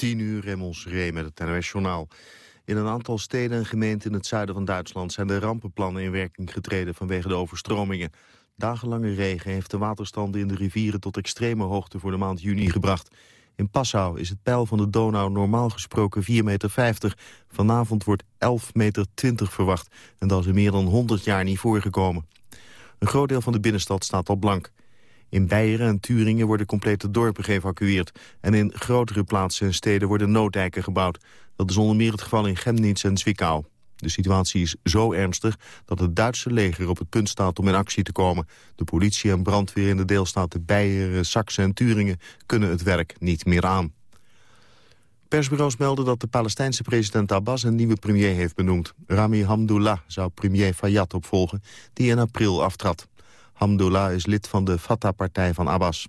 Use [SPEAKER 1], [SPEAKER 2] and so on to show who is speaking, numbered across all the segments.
[SPEAKER 1] 10 uur Remmels Ree met het NOS-journaal. In een aantal steden en gemeenten in het zuiden van Duitsland... zijn de rampenplannen in werking getreden vanwege de overstromingen. Dagenlange regen heeft de waterstanden in de rivieren... tot extreme hoogte voor de maand juni gebracht. In Passau is het peil van de Donau normaal gesproken 4,50 meter. Vanavond wordt 11,20 meter verwacht. En dat is in meer dan 100 jaar niet voorgekomen. Een groot deel van de binnenstad staat al blank. In Beieren en Turingen worden complete dorpen geëvacueerd. En in grotere plaatsen en steden worden nooddijken gebouwd. Dat is onder meer het geval in Chemnitz en Zwickau. De situatie is zo ernstig dat het Duitse leger op het punt staat om in actie te komen. De politie en brandweer in de deelstaten Beieren, Saxe en Turingen kunnen het werk niet meer aan. Persbureaus melden dat de Palestijnse president Abbas een nieuwe premier heeft benoemd. Rami Hamdullah zou premier Fayyad opvolgen, die in april aftrad. Hamdullah is lid van de Fatah-partij van Abbas.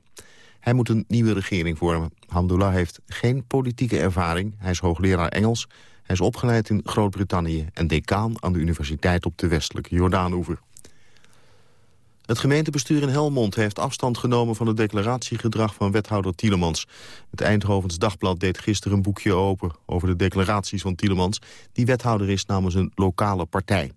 [SPEAKER 1] Hij moet een nieuwe regering vormen. Hamdullah heeft geen politieke ervaring. Hij is hoogleraar Engels. Hij is opgeleid in Groot-Brittannië en decaan aan de universiteit op de westelijke Jordaanoever. Het gemeentebestuur in Helmond heeft afstand genomen van het declaratiegedrag van wethouder Tielemans. Het Eindhovens Dagblad deed gisteren een boekje open over de declaraties van Tielemans, die wethouder is namens een lokale partij.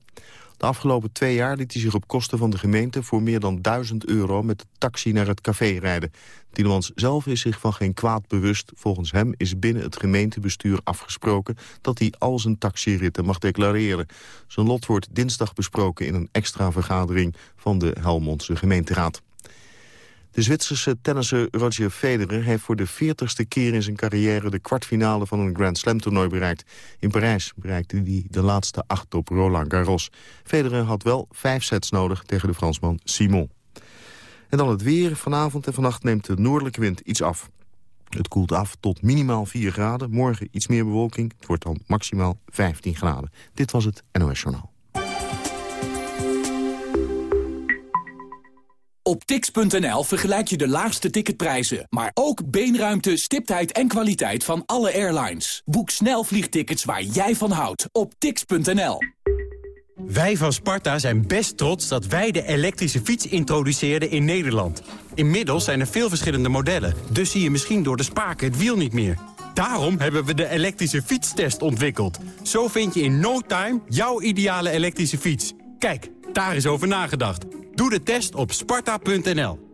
[SPEAKER 1] De afgelopen twee jaar liet hij zich op kosten van de gemeente... voor meer dan 1000 euro met de taxi naar het café rijden. Tielemans zelf is zich van geen kwaad bewust. Volgens hem is binnen het gemeentebestuur afgesproken... dat hij al zijn taxiritten mag declareren. Zijn lot wordt dinsdag besproken in een extra vergadering... van de Helmondse gemeenteraad. De Zwitserse tennisser Roger Federer heeft voor de 40ste keer in zijn carrière de kwartfinale van een Grand Slam toernooi bereikt. In Parijs bereikte hij de laatste acht op Roland Garros. Federer had wel vijf sets nodig tegen de Fransman Simon. En dan het weer. Vanavond en vannacht neemt de noordelijke wind iets af. Het koelt af tot minimaal 4 graden. Morgen iets meer bewolking. Het wordt dan maximaal 15 graden. Dit was het NOS Journaal.
[SPEAKER 2] Op tix.nl vergelijk je de laagste ticketprijzen, maar ook beenruimte, stiptheid en kwaliteit van alle airlines. Boek snel vliegtickets waar jij van houdt op tix.nl.
[SPEAKER 3] Wij van Sparta zijn best trots dat wij de elektrische fiets introduceerden in Nederland. Inmiddels zijn er veel verschillende modellen, dus zie je misschien door de spaken het wiel niet meer. Daarom hebben we de elektrische fietstest ontwikkeld. Zo vind je in no time jouw ideale elektrische fiets. Kijk, daar is over nagedacht. Doe de test op sparta.nl.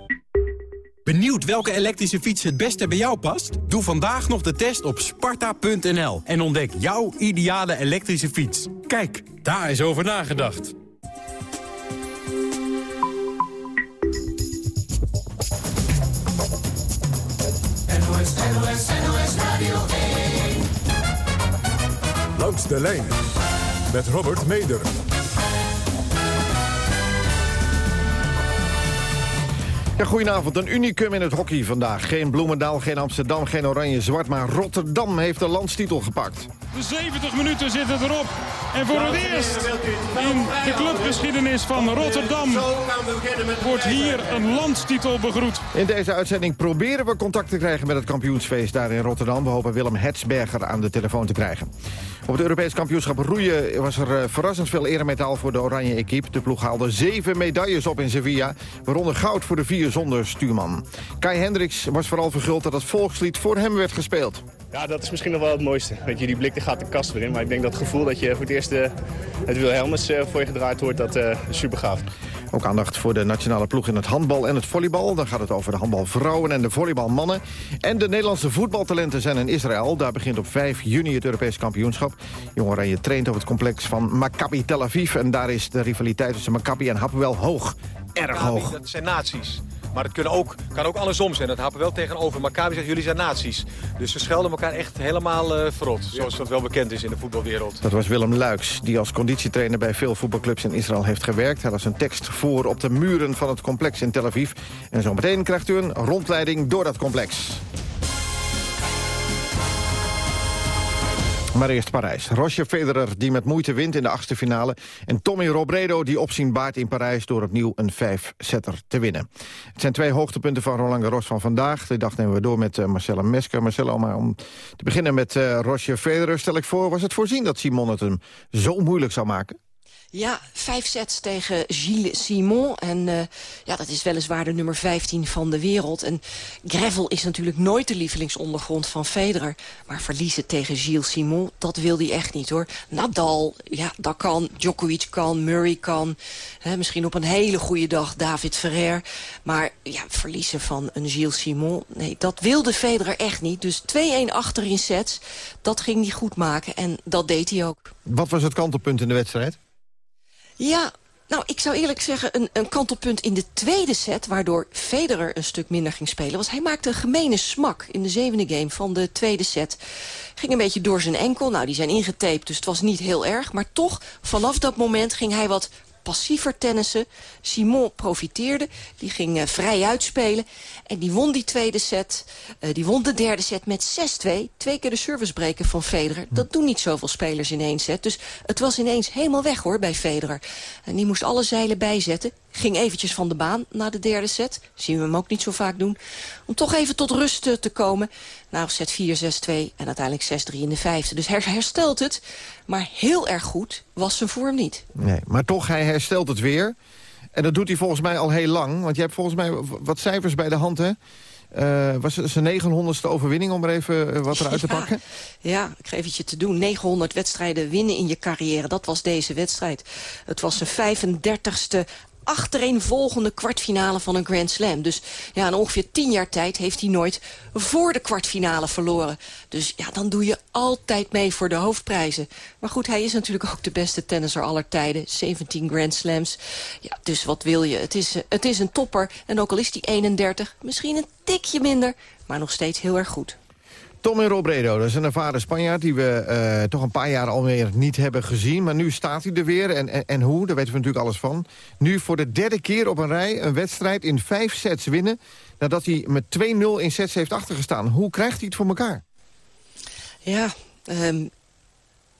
[SPEAKER 3] Benieuwd welke elektrische fiets het beste bij jou past? Doe vandaag nog de test op sparta.nl en ontdek jouw ideale elektrische fiets. Kijk, daar is over nagedacht.
[SPEAKER 4] NOS, NOS, NOS Radio 1.
[SPEAKER 5] Langs de lijn met Robert Meder.
[SPEAKER 6] Ja, goedenavond. Een unicum in het hockey vandaag. Geen Bloemendaal, geen Amsterdam, geen Oranje-Zwart... maar Rotterdam heeft de landstitel gepakt.
[SPEAKER 7] De 70 minuten zitten erop. En voor het eerst in de clubgeschiedenis van Rotterdam... wordt hier een landstitel begroet.
[SPEAKER 6] In deze uitzending proberen we contact te krijgen met het kampioensfeest daar in Rotterdam. We hopen Willem Hetsberger aan de telefoon te krijgen. Op het Europees kampioenschap roeien was er eh, verrassend veel eremetaal voor de oranje equipe. De ploeg haalde zeven medailles op in Sevilla, waaronder goud voor de vier zonder stuurman. Kai Hendricks was vooral verguld dat het volkslied voor hem werd gespeeld.
[SPEAKER 8] Ja, dat is misschien nog wel het mooiste. Weet je, die blik die gaat de kast weer in. Maar ik denk dat het gevoel dat je voor het eerst het Wilhelmus uh, voor je gedraaid wordt, dat is super gaaf.
[SPEAKER 6] Ook aandacht voor de nationale ploeg in het handbal en het volleybal. Dan gaat het over de handbalvrouwen en de volleybalmannen. En de Nederlandse voetbaltalenten zijn in Israël. Daar begint op 5 juni het Europees kampioenschap. Jong Oranje traint op het complex van Maccabi Tel Aviv. En daar is de rivaliteit tussen Maccabi en Hapoel hoog. Erg hoog.
[SPEAKER 9] Dat zijn naties. Maar het kunnen ook, kan ook andersom zijn. Dat happen wel tegenover. Maccabi zegt, jullie zijn naties. Dus ze schelden elkaar echt helemaal uh, verrot. Zoals dat wel bekend is in de voetbalwereld.
[SPEAKER 6] Dat was Willem Luiks, die als conditietrainer bij veel voetbalclubs in Israël heeft gewerkt. Hij las een tekst voor op de muren van het complex in Tel Aviv. En zometeen krijgt u een rondleiding door dat complex. Maar eerst Parijs. Roger Federer die met moeite wint in de achtste finale. En Tommy Robredo die opzien baart in Parijs... door opnieuw een vijfsetter te winnen. Het zijn twee hoogtepunten van Roland Garros van vandaag. De dag nemen we door met uh, Marcella Mesker. Marcella, maar om te beginnen met uh, Roger Federer... stel ik voor, was het voorzien dat Simon het hem zo moeilijk zou maken?
[SPEAKER 10] Ja, vijf sets tegen Gilles Simon. En uh, ja, dat is weliswaar de nummer 15 van de wereld. En gravel is natuurlijk nooit de lievelingsondergrond van Federer. Maar verliezen tegen Gilles Simon, dat wil hij echt niet hoor. Nadal, ja, dat kan. Djokovic kan, Murray kan. Hè, misschien op een hele goede dag David Ferrer. Maar ja, verliezen van een Gilles Simon, nee, dat wilde Federer echt niet. Dus 2-1 achter in sets, dat ging hij goed maken. En dat deed hij ook.
[SPEAKER 6] Wat was het kantelpunt in de wedstrijd?
[SPEAKER 10] Ja, nou, ik zou eerlijk zeggen, een, een kantelpunt in de tweede set... waardoor Federer een stuk minder ging spelen... was hij maakte een gemene smak in de zevende game van de tweede set. Ging een beetje door zijn enkel. Nou, die zijn ingetaped, dus het was niet heel erg. Maar toch, vanaf dat moment ging hij wat passiever tennissen. Simon profiteerde, die ging uh, vrij uitspelen. En die won die tweede set. Uh, die won de derde set met 6-2. Twee keer de servicebreken van Federer. Dat doen niet zoveel spelers in één set. Dus het was ineens helemaal weg hoor bij Federer. En die moest alle zeilen bijzetten. Ging eventjes van de baan na de derde set. Zien we hem ook niet zo vaak doen. Om toch even tot rust te komen. Nou, set 4-6-2 en uiteindelijk 6-3 in de vijfde. Dus hij herstelt het. Maar heel erg goed was zijn vorm niet.
[SPEAKER 6] Nee, maar toch, hij herstelt het weer. En dat doet hij volgens mij al heel lang. Want je hebt volgens mij wat cijfers bij de hand, hè? Uh, was het zijn 900ste overwinning om er even wat eruit te pakken?
[SPEAKER 10] Ja, ik geef het je te doen. 900 wedstrijden winnen in je carrière. Dat was deze wedstrijd. Het was zijn 35ste achtereenvolgende kwartfinale van een Grand Slam. Dus ja, in ongeveer tien jaar tijd heeft hij nooit voor de kwartfinale verloren. Dus ja, dan doe je altijd mee voor de hoofdprijzen. Maar goed, hij is natuurlijk ook de beste tennisser aller tijden. 17 Grand Slams. Ja, dus wat wil je? Het is, het is een topper. En ook al is hij 31, misschien een tikje minder, maar nog steeds heel erg goed.
[SPEAKER 6] Tommy Robredo, dat is een ervaren Spanjaard... die we uh, toch een paar jaar alweer niet hebben gezien. Maar nu staat hij er weer. En, en, en, hoe, daar weten we natuurlijk alles van. Nu voor de derde keer op een rij een wedstrijd in vijf sets winnen... nadat hij met 2-0 in sets heeft achtergestaan. Hoe krijgt hij het voor elkaar?
[SPEAKER 10] Ja, um,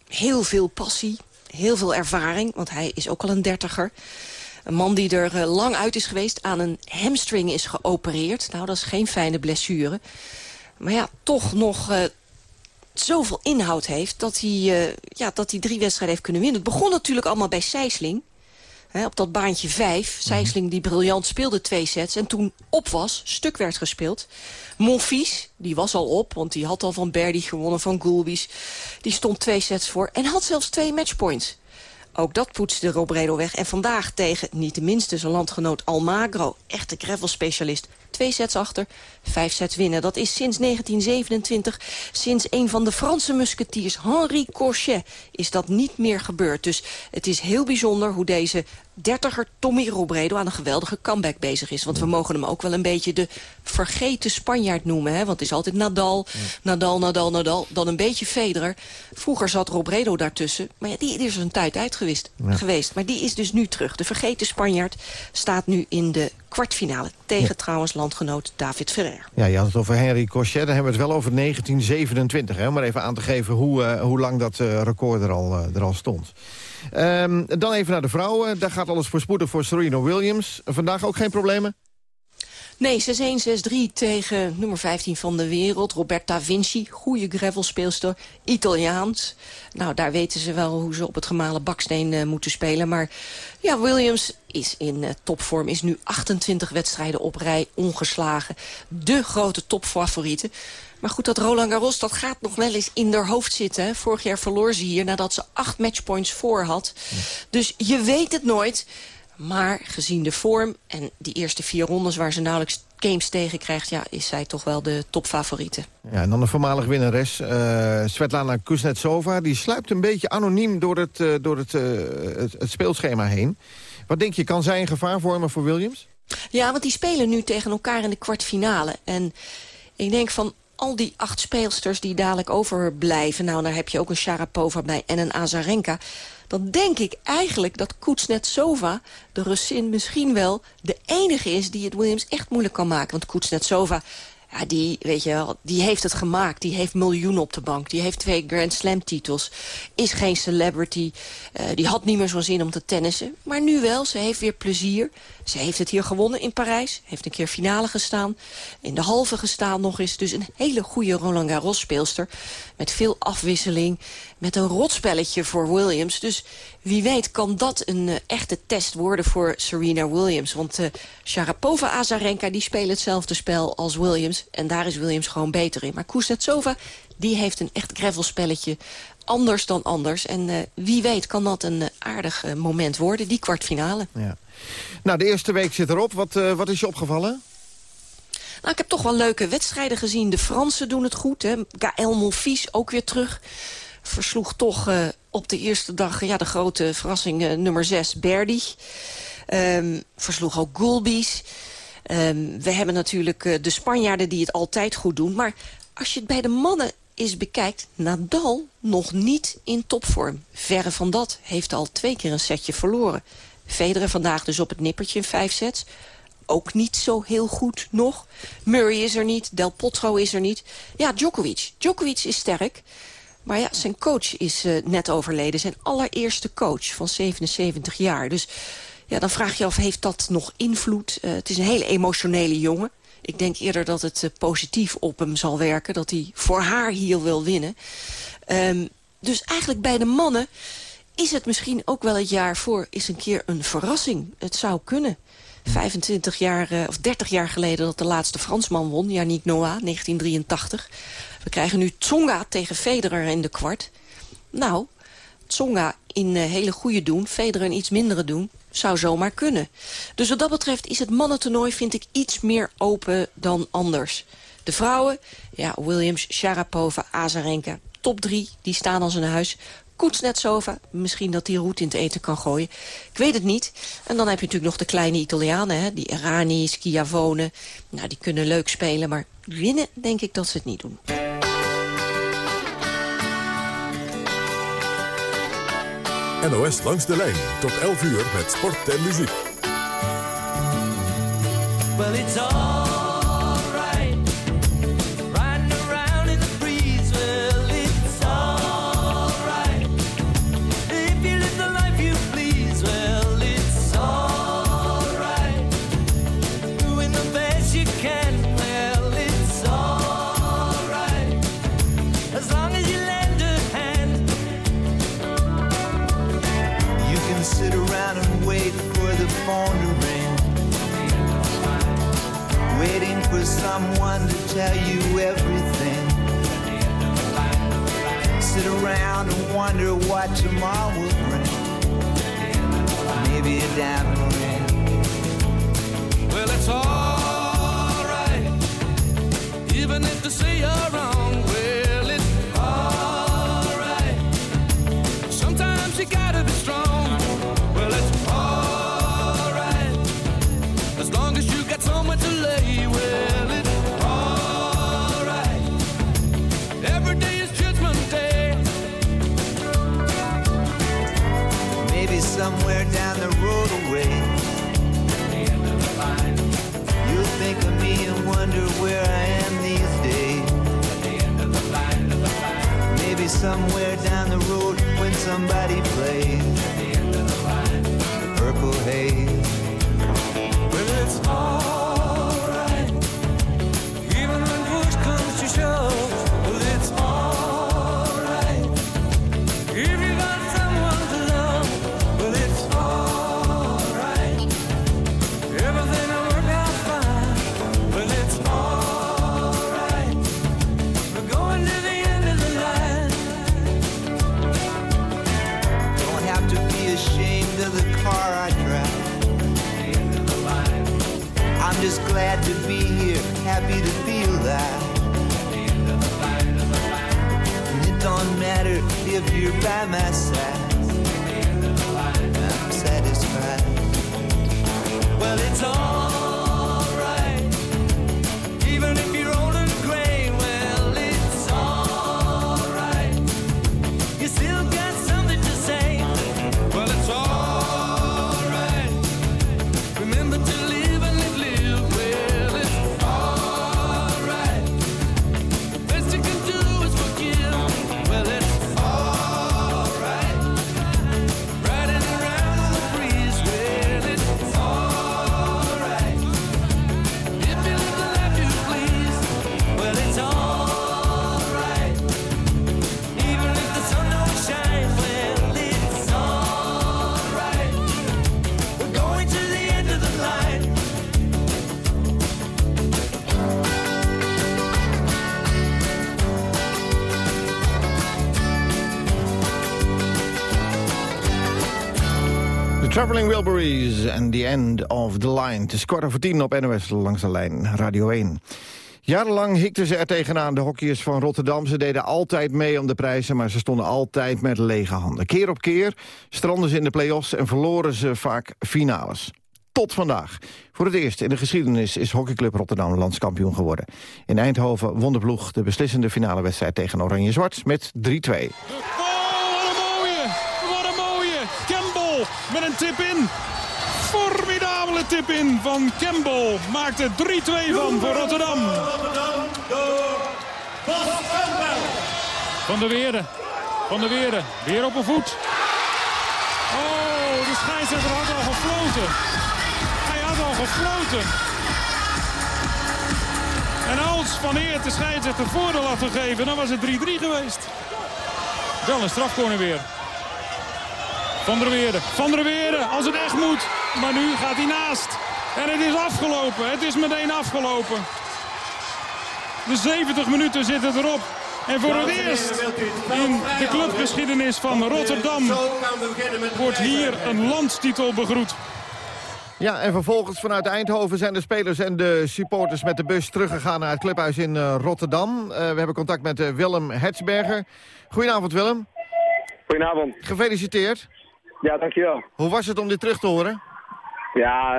[SPEAKER 10] heel veel passie, heel veel ervaring. Want hij is ook al een dertiger. Een man die er uh, lang uit is geweest, aan een hamstring is geopereerd. Nou, dat is geen fijne blessure maar ja, toch nog uh, zoveel inhoud heeft... Dat hij, uh, ja, dat hij drie wedstrijden heeft kunnen winnen. Het begon natuurlijk allemaal bij Sijsling. Hè, op dat baantje vijf. Mhm. Sijsling die briljant speelde twee sets. En toen op was, stuk werd gespeeld. Monfils, die was al op, want die had al van Berdy gewonnen, van Gulbis. Die stond twee sets voor en had zelfs twee matchpoints. Ook dat poetste Robredo weg. En vandaag tegen, niet de minste, zijn landgenoot Almagro. Echte gravel-specialist. Twee sets achter, vijf sets winnen. Dat is sinds 1927, sinds een van de Franse musketiers, Henri Cochet, is dat niet meer gebeurd. Dus het is heel bijzonder hoe deze dertiger Tommy Robredo aan een geweldige comeback bezig is. Want we mogen hem ook wel een beetje de vergeten Spanjaard noemen. Hè? Want het is altijd Nadal, Nadal, Nadal, Nadal. Dan een beetje Federer. Vroeger zat Robredo daartussen. Maar ja, die, is er een tijd uit geweest. Maar die is dus nu terug. De vergeten Spanjaard staat nu in de kwartfinale. Tegen ja. trouwens landgenoot David Ferrer.
[SPEAKER 6] Ja, je had het over Henry Cochet. Dan hebben we het wel over 1927. Hè? Om maar even aan te geven hoe, uh, hoe lang dat uh, record er al, uh, er al stond. Um, dan even naar de vrouwen. Daar gaat alles voorspoedig voor Serena Williams. Vandaag ook geen problemen?
[SPEAKER 10] Nee, 6-1, 6-3 tegen nummer 15 van de wereld. Roberta Vinci, goede gravelspeelster, Italiaans. Nou, daar weten ze wel hoe ze op het gemalen baksteen uh, moeten spelen. Maar ja, Williams is in uh, topvorm, is nu 28 wedstrijden op rij ongeslagen. De grote topfavoriete. Maar goed, dat Roland Garros, dat gaat nog wel eens in haar hoofd zitten. Vorig jaar verloor ze hier nadat ze acht matchpoints voor had. Ja. Dus je weet het nooit. Maar gezien de vorm en die eerste vier rondes waar ze nauwelijks games tegen krijgt... ja, is zij toch wel de topfavoriete.
[SPEAKER 6] Ja, en dan de voormalig winnares, uh, Svetlana Kuznetsova. Die sluipt een beetje anoniem door, het, uh, door het, uh, het, het speelschema heen. Wat denk je, kan zij een gevaar vormen voor Williams?
[SPEAKER 10] Ja, want die spelen nu tegen elkaar in de kwartfinale. En ik denk van al die acht speelsters die dadelijk overblijven... nou, daar heb je ook een Sharapova bij en een Azarenka dan denk ik eigenlijk dat Kuznetsova, de Russin, misschien wel de enige is die het Williams echt moeilijk kan maken. Want Kuznetsova Ja, die, weet je wel, die heeft het gemaakt. Die heeft miljoenen op de bank. Die heeft twee Grand Slam titels. Is geen celebrity. Uh, die had niet meer zo'n zin om te tennissen. Maar nu wel. Ze heeft weer plezier. Ze heeft het hier gewonnen in Parijs. Heeft een keer finale gestaan. In de halve gestaan nog eens. Dus een hele goede Roland Garros speelster. Met veel afwisseling. Met een rotspelletje voor Williams. Dus wie weet kan dat een uh, echte test worden voor Serena Williams. Want uh, Sharapova Azarenka die spelen hetzelfde spel als Williams. En daar is Williams gewoon beter in. Maar Kuznetsova die heeft een echt gravelspelletje anders dan anders. En uh, wie weet kan dat een aardig moment worden, die kwartfinale.
[SPEAKER 6] Ja. Nou, de eerste week zit erop. Wat, wat is je opgevallen?
[SPEAKER 10] Nou, ik heb toch wel leuke wedstrijden gezien. De Fransen doen het goed. Hè. Gaël Monfils ook weer terug. Versloeg toch uh, op de eerste dag ja, de grote verrassing uh, nummer 6, Berdy. Um, versloeg ook Gulbis. Um, we hebben natuurlijk uh, de Spanjaarden die het altijd goed doen. Maar als je het bij de mannen eens bekijkt... Nadal nog niet in topvorm. Verre van dat. Heeft al twee keer een setje verloren. Federer vandaag dus op het nippertje in vijf sets ook niet zo heel goed nog. Murray is er niet, Del Potro is er niet. Ja, Djokovic. Djokovic is sterk. Maar ja, zijn coach is uh, net overleden. Zijn allereerste coach van 77 jaar. Dus ja, dan vraag je af, heeft dat nog invloed? Uh, het is een hele emotionele jongen. Ik denk eerder dat het uh, positief op hem zal werken. Dat hij voor haar hier wil winnen. Um, dus eigenlijk bij de mannen is het misschien ook wel het jaar voor... is een keer een verrassing. Het zou kunnen. 25 jaar, of 30 jaar geleden dat de laatste Fransman won. Yannick Noah, 1983. We krijgen nu Tsonga tegen Federer in de kwart. Nou, Tsonga in uh, hele goede doen, Federer in iets mindere doen. Zou zomaar kunnen. Dus wat dat betreft is het mannentoernooi, vind ik, iets meer open dan anders. De vrouwen, ja, Williams, Sharapova, Azarenka, top drie, die staan als een huis. Kuznetsova, misschien dat die roet in het eten kan gooien. Ik weet het niet. En dan heb je natuurlijk nog de kleine Italianen, hè? die Errani, Schiavone. Nou, die kunnen leuk spelen, maar winnen denk ik dat ze het niet doen.
[SPEAKER 11] NOS langs de lijn tot 11 uur met sport en muziek.
[SPEAKER 5] Someone to tell you everything. Sit around and wonder what tomorrow will bring.
[SPEAKER 6] Traveling Wilburys and the End of the Line. Het is kwart over tien op NOS langs de lijn, Radio 1. Jarenlang hikten ze er tegenaan, de hockeyers van Rotterdam. Ze deden altijd mee om de prijzen, maar ze stonden altijd met lege handen. Keer op keer stranden ze in de play-offs en verloren ze vaak finales. Tot vandaag. Voor het eerst in de geschiedenis is hockeyclub Rotterdam landskampioen geworden. In Eindhoven won de ploeg de beslissende finale wedstrijd tegen Oranje-Zwart met 3-2.
[SPEAKER 7] Wat een mooie! Campbell met een tip in. Formidabele tip in van Campbell. Maakt er 3-2 van voor Rotterdam. Van der Weerde. Van der Weerde. Weer op een voet. Oh, de scheidsrechter had al gefloten. Hij had al gefloten. En als Van Eert de scheidsrechter voordeel had gegeven, dan was het 3-3 geweest. Wel een strafcorner weer. Van der Weerde. Van der Weerde, als het echt moet. Maar nu gaat hij naast. En het is afgelopen. Het is meteen afgelopen. De 70 minuten zitten erop. En voor het eerst in de clubgeschiedenis van Rotterdam wordt hier een landstitel begroet.
[SPEAKER 6] Ja, en vervolgens vanuit Eindhoven zijn de spelers en de supporters met de bus teruggegaan naar het clubhuis in uh, Rotterdam. Uh, we hebben contact met uh, Willem Hetsberger. Goedenavond Willem.
[SPEAKER 12] Goedenavond.
[SPEAKER 6] Gefeliciteerd.
[SPEAKER 12] Ja, dankjewel.
[SPEAKER 6] Hoe was het om dit terug te horen?
[SPEAKER 12] Ja,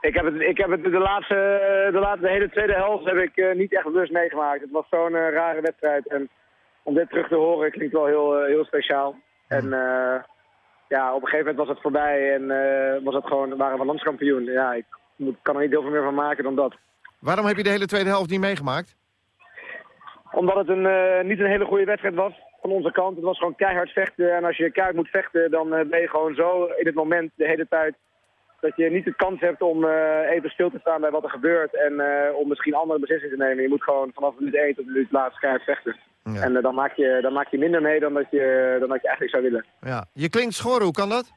[SPEAKER 12] ik heb het, ik heb het de, laatste, de, laatste, de hele tweede helft heb ik niet echt bewust meegemaakt. Het was zo'n rare wedstrijd. En om dit terug te horen klinkt wel heel, heel speciaal. En ja, op een gegeven moment was het voorbij en was het gewoon, waren we landskampioen. Ja, ik moet, kan er niet heel veel meer van maken dan dat.
[SPEAKER 6] Waarom heb je de hele tweede helft niet meegemaakt?
[SPEAKER 12] Omdat het een, niet een hele goede wedstrijd was van onze kant. Het was gewoon keihard vechten. En als je keihard moet vechten, dan uh, ben je gewoon zo in het moment de hele tijd... dat je niet de kans hebt om even stil te staan bij wat er gebeurt. En om misschien andere beslissingen te nemen. Je moet gewoon vanaf minuut 1 tot minuut laatst keihard vechten. Ja. En dan, maak je, dan maak je minder mee dan dat je, dan dat je eigenlijk zou willen.
[SPEAKER 6] Ja. Je klinkt schor, hoe kan dat?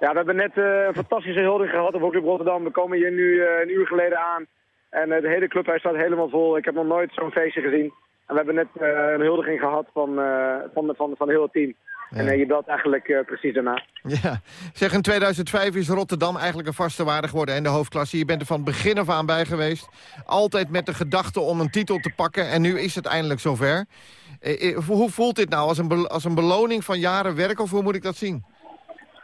[SPEAKER 12] Ja, we hebben net uh, een fantastische huldiging gehad op Hockeyclub Rotterdam. We komen hier nu uh, een uur geleden aan. En de hele clubhuis staat helemaal vol. Ik heb nog nooit zo'n feestje gezien. En we hebben net een huldiging gehad van, van, van, van heel het team. Ja. En je belt eigenlijk precies daarna.
[SPEAKER 6] Ja, zeg in 2005 is Rotterdam eigenlijk een vaste waarde geworden in de hoofdklasse. Je bent er van begin af aan bij geweest. Altijd met de gedachte om een titel te pakken. En nu is het eindelijk zover. hoe voelt dit nou? Als een, als een beloning van jaren werk of hoe moet ik dat zien?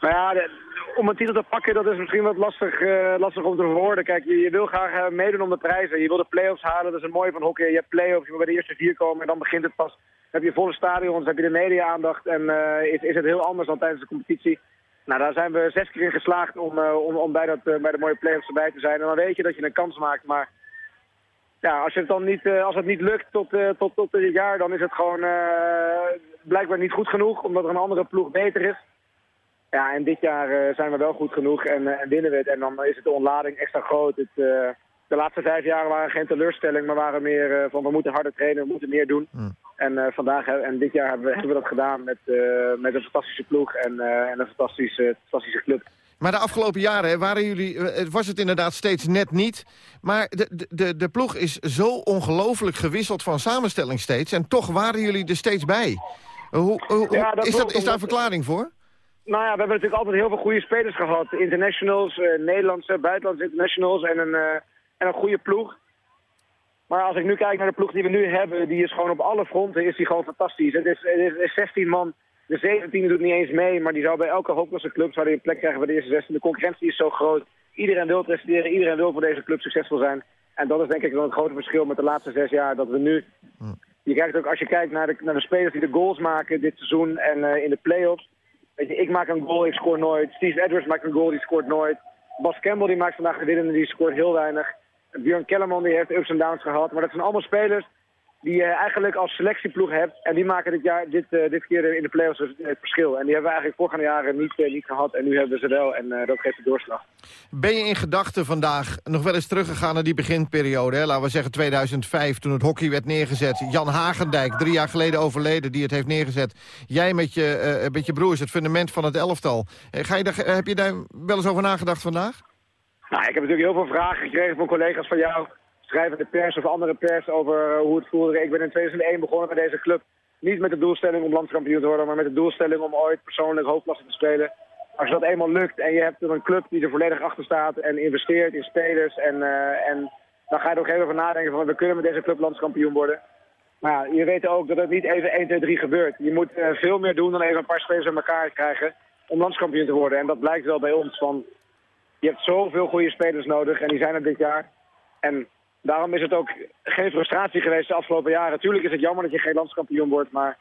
[SPEAKER 12] Nou ja, de, om een titel te pakken, dat is misschien wat lastig, uh, lastig om te verwoorden. Kijk, je, wil graag uh, meedoen om de prijzen. Je wil de play-offs halen, dat is het mooie van hockey. Je hebt play-offs, je wil bij de eerste vier komen en dan begint het pas. Dan heb je volle stadions, heb je de media-aandacht en uh, is, is het heel anders dan tijdens de competitie. Nou, daar zijn we zes keer in geslaagd om, om, om bij, dat, bij de mooie play-offs erbij te zijn. En dan weet je dat je een kans maakt, maar... Ja, als, het dan niet, als het niet lukt tot, tot, tot dit jaar, dan is het gewoon blijkbaar niet goed genoeg, omdat er een andere ploeg beter is. Ja, en dit jaar uh, zijn we wel goed genoeg en, uh, en, winnen we het. En dan is het de ontlading extra groot. Het, uh, de laatste vijf jaar waren geen teleurstelling, maar waren meer van we moeten harder trainen, we moeten meer doen. Mm. En, vandaag, en dit jaar hebben we, hebben we dat gedaan met, met een fantastische ploeg en, en een fantastische, fantastische club.
[SPEAKER 6] Maar de afgelopen jaren waren jullie, was het inderdaad steeds net niet. Maar de, de, de ploeg is zo ongelooflijk gewisseld van samenstelling steeds. En toch waren jullie er steeds bij. Hoe, hoe, ja, dat is, dat, is daar een verklaring voor?
[SPEAKER 12] Nou ja, we hebben natuurlijk altijd heel veel goede spelers gehad. Internationals, uh, Nederlandse, buitenlandse internationals en een, uh, en een goede ploeg. Maar als ik nu kijk naar de ploeg die we nu hebben, die is gewoon op alle fronten is die gewoon fantastisch. Het is, het is 16 man, de 17 doet niet eens mee, maar die zou bij elke hooplosse club zou die een plek krijgen bij de eerste 16. De concurrentie is zo groot. Iedereen wil presteren, iedereen wil voor deze club succesvol zijn. En dat is denk ik wel het grote verschil met de laatste zes jaar, dat we nu... Je kijkt ook, als je kijkt naar de, naar de spelers die de goals maken dit seizoen en uh, in de play-offs, Weet je, ik maak een goal, ik scoor nooit. Steve Edwards maakt een goal, die scoort nooit. Bas Campbell die maakt vandaag de winnende, die scoort heel weinig. Björn Kellerman die heeft ups en downs gehad. Maar dat zijn allemaal spelers die je eigenlijk als selectieploeg hebt. En die maken dit, jaar, dit, uh, dit keer in de playoffs het, verschil. En die hebben we eigenlijk voorgaande jaren niet, uh, niet gehad. En nu hebben we ze wel. En uh, dat geeft de doorslag.
[SPEAKER 6] Ben je in gedachten vandaag nog wel eens teruggegaan naar die beginperiode? Hè? Laten we zeggen 2005, toen het hockey werd neergezet. Jan Hagendijk, drie jaar geleden overleden, die het heeft neergezet. Jij met je, met je broers, het fundament van het elftal. Ga je daar, heb je daar wel eens over nagedacht vandaag?
[SPEAKER 12] Nou, ik heb natuurlijk heel veel vragen gekregen van collega's van jou schrijvende pers of andere pers over hoe het voelde. Ik ben in 2001 begonnen met deze club. Niet met de doelstelling om landskampioen te worden, maar met de doelstelling om ooit persoonlijk hoofdklasse te spelen. als dat eenmaal lukt en je hebt een club die er volledig achter staat en investeert in spelers en, eh, en dan ga je er ook heel over nadenken van we kunnen met deze club landskampioen worden. Maar ja, je weet ook dat het niet even 1, 2, 3 gebeurt. Je moet eh, veel meer doen dan even een paar spelers aan elkaar krijgen om landskampioen te worden. En dat blijkt wel bij ons van je hebt zoveel goede spelers nodig en die zijn er dit jaar. En daarom is het ook geen frustratie geweest de afgelopen jaren. Tuurlijk is het jammer dat je geen landskampioen wordt, maar